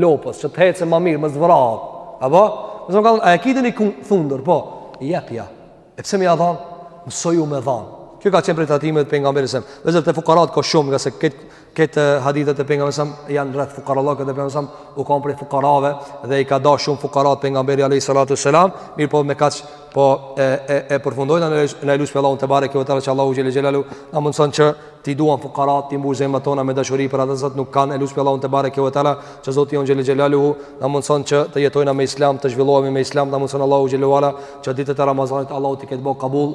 lopës, që të hecë sa ma mirë, më zvratë. Apo? Më ka thonë, a e ki ti ni thundër, po? Jepja. E pse me ja dhanë? Mësohu me dhanë. Kjo ka qenë prej trajtimeve të pejgamberit. Dhe zërë të fukarat ka shumë, ngase këtë Këtë hadithet e pejgamberit sa janë rreth fukarallëkut dhe pejgamberi sa u kanë prej fukarave dhe i ka dashur shumë fukarat pejgamberi alayhi salatu selam, mirëpo me kaq po e e e përfundojna e lus Allahun tebareke ve teala që Allahu xhele xhelaluhu na mundson që t'i duam fukarat t'i mbush zemrat tona me dashuri për ata të cilët nuk kanë e lus Allahun tebareke ve teala që zoti jonë xhele xhelaluhu na mundson që të jetojna me islam të zhvillohemi me islam na mundson Allahu xhele ve ala që ditët e ramazanit Allahu t'i ketë bo kabul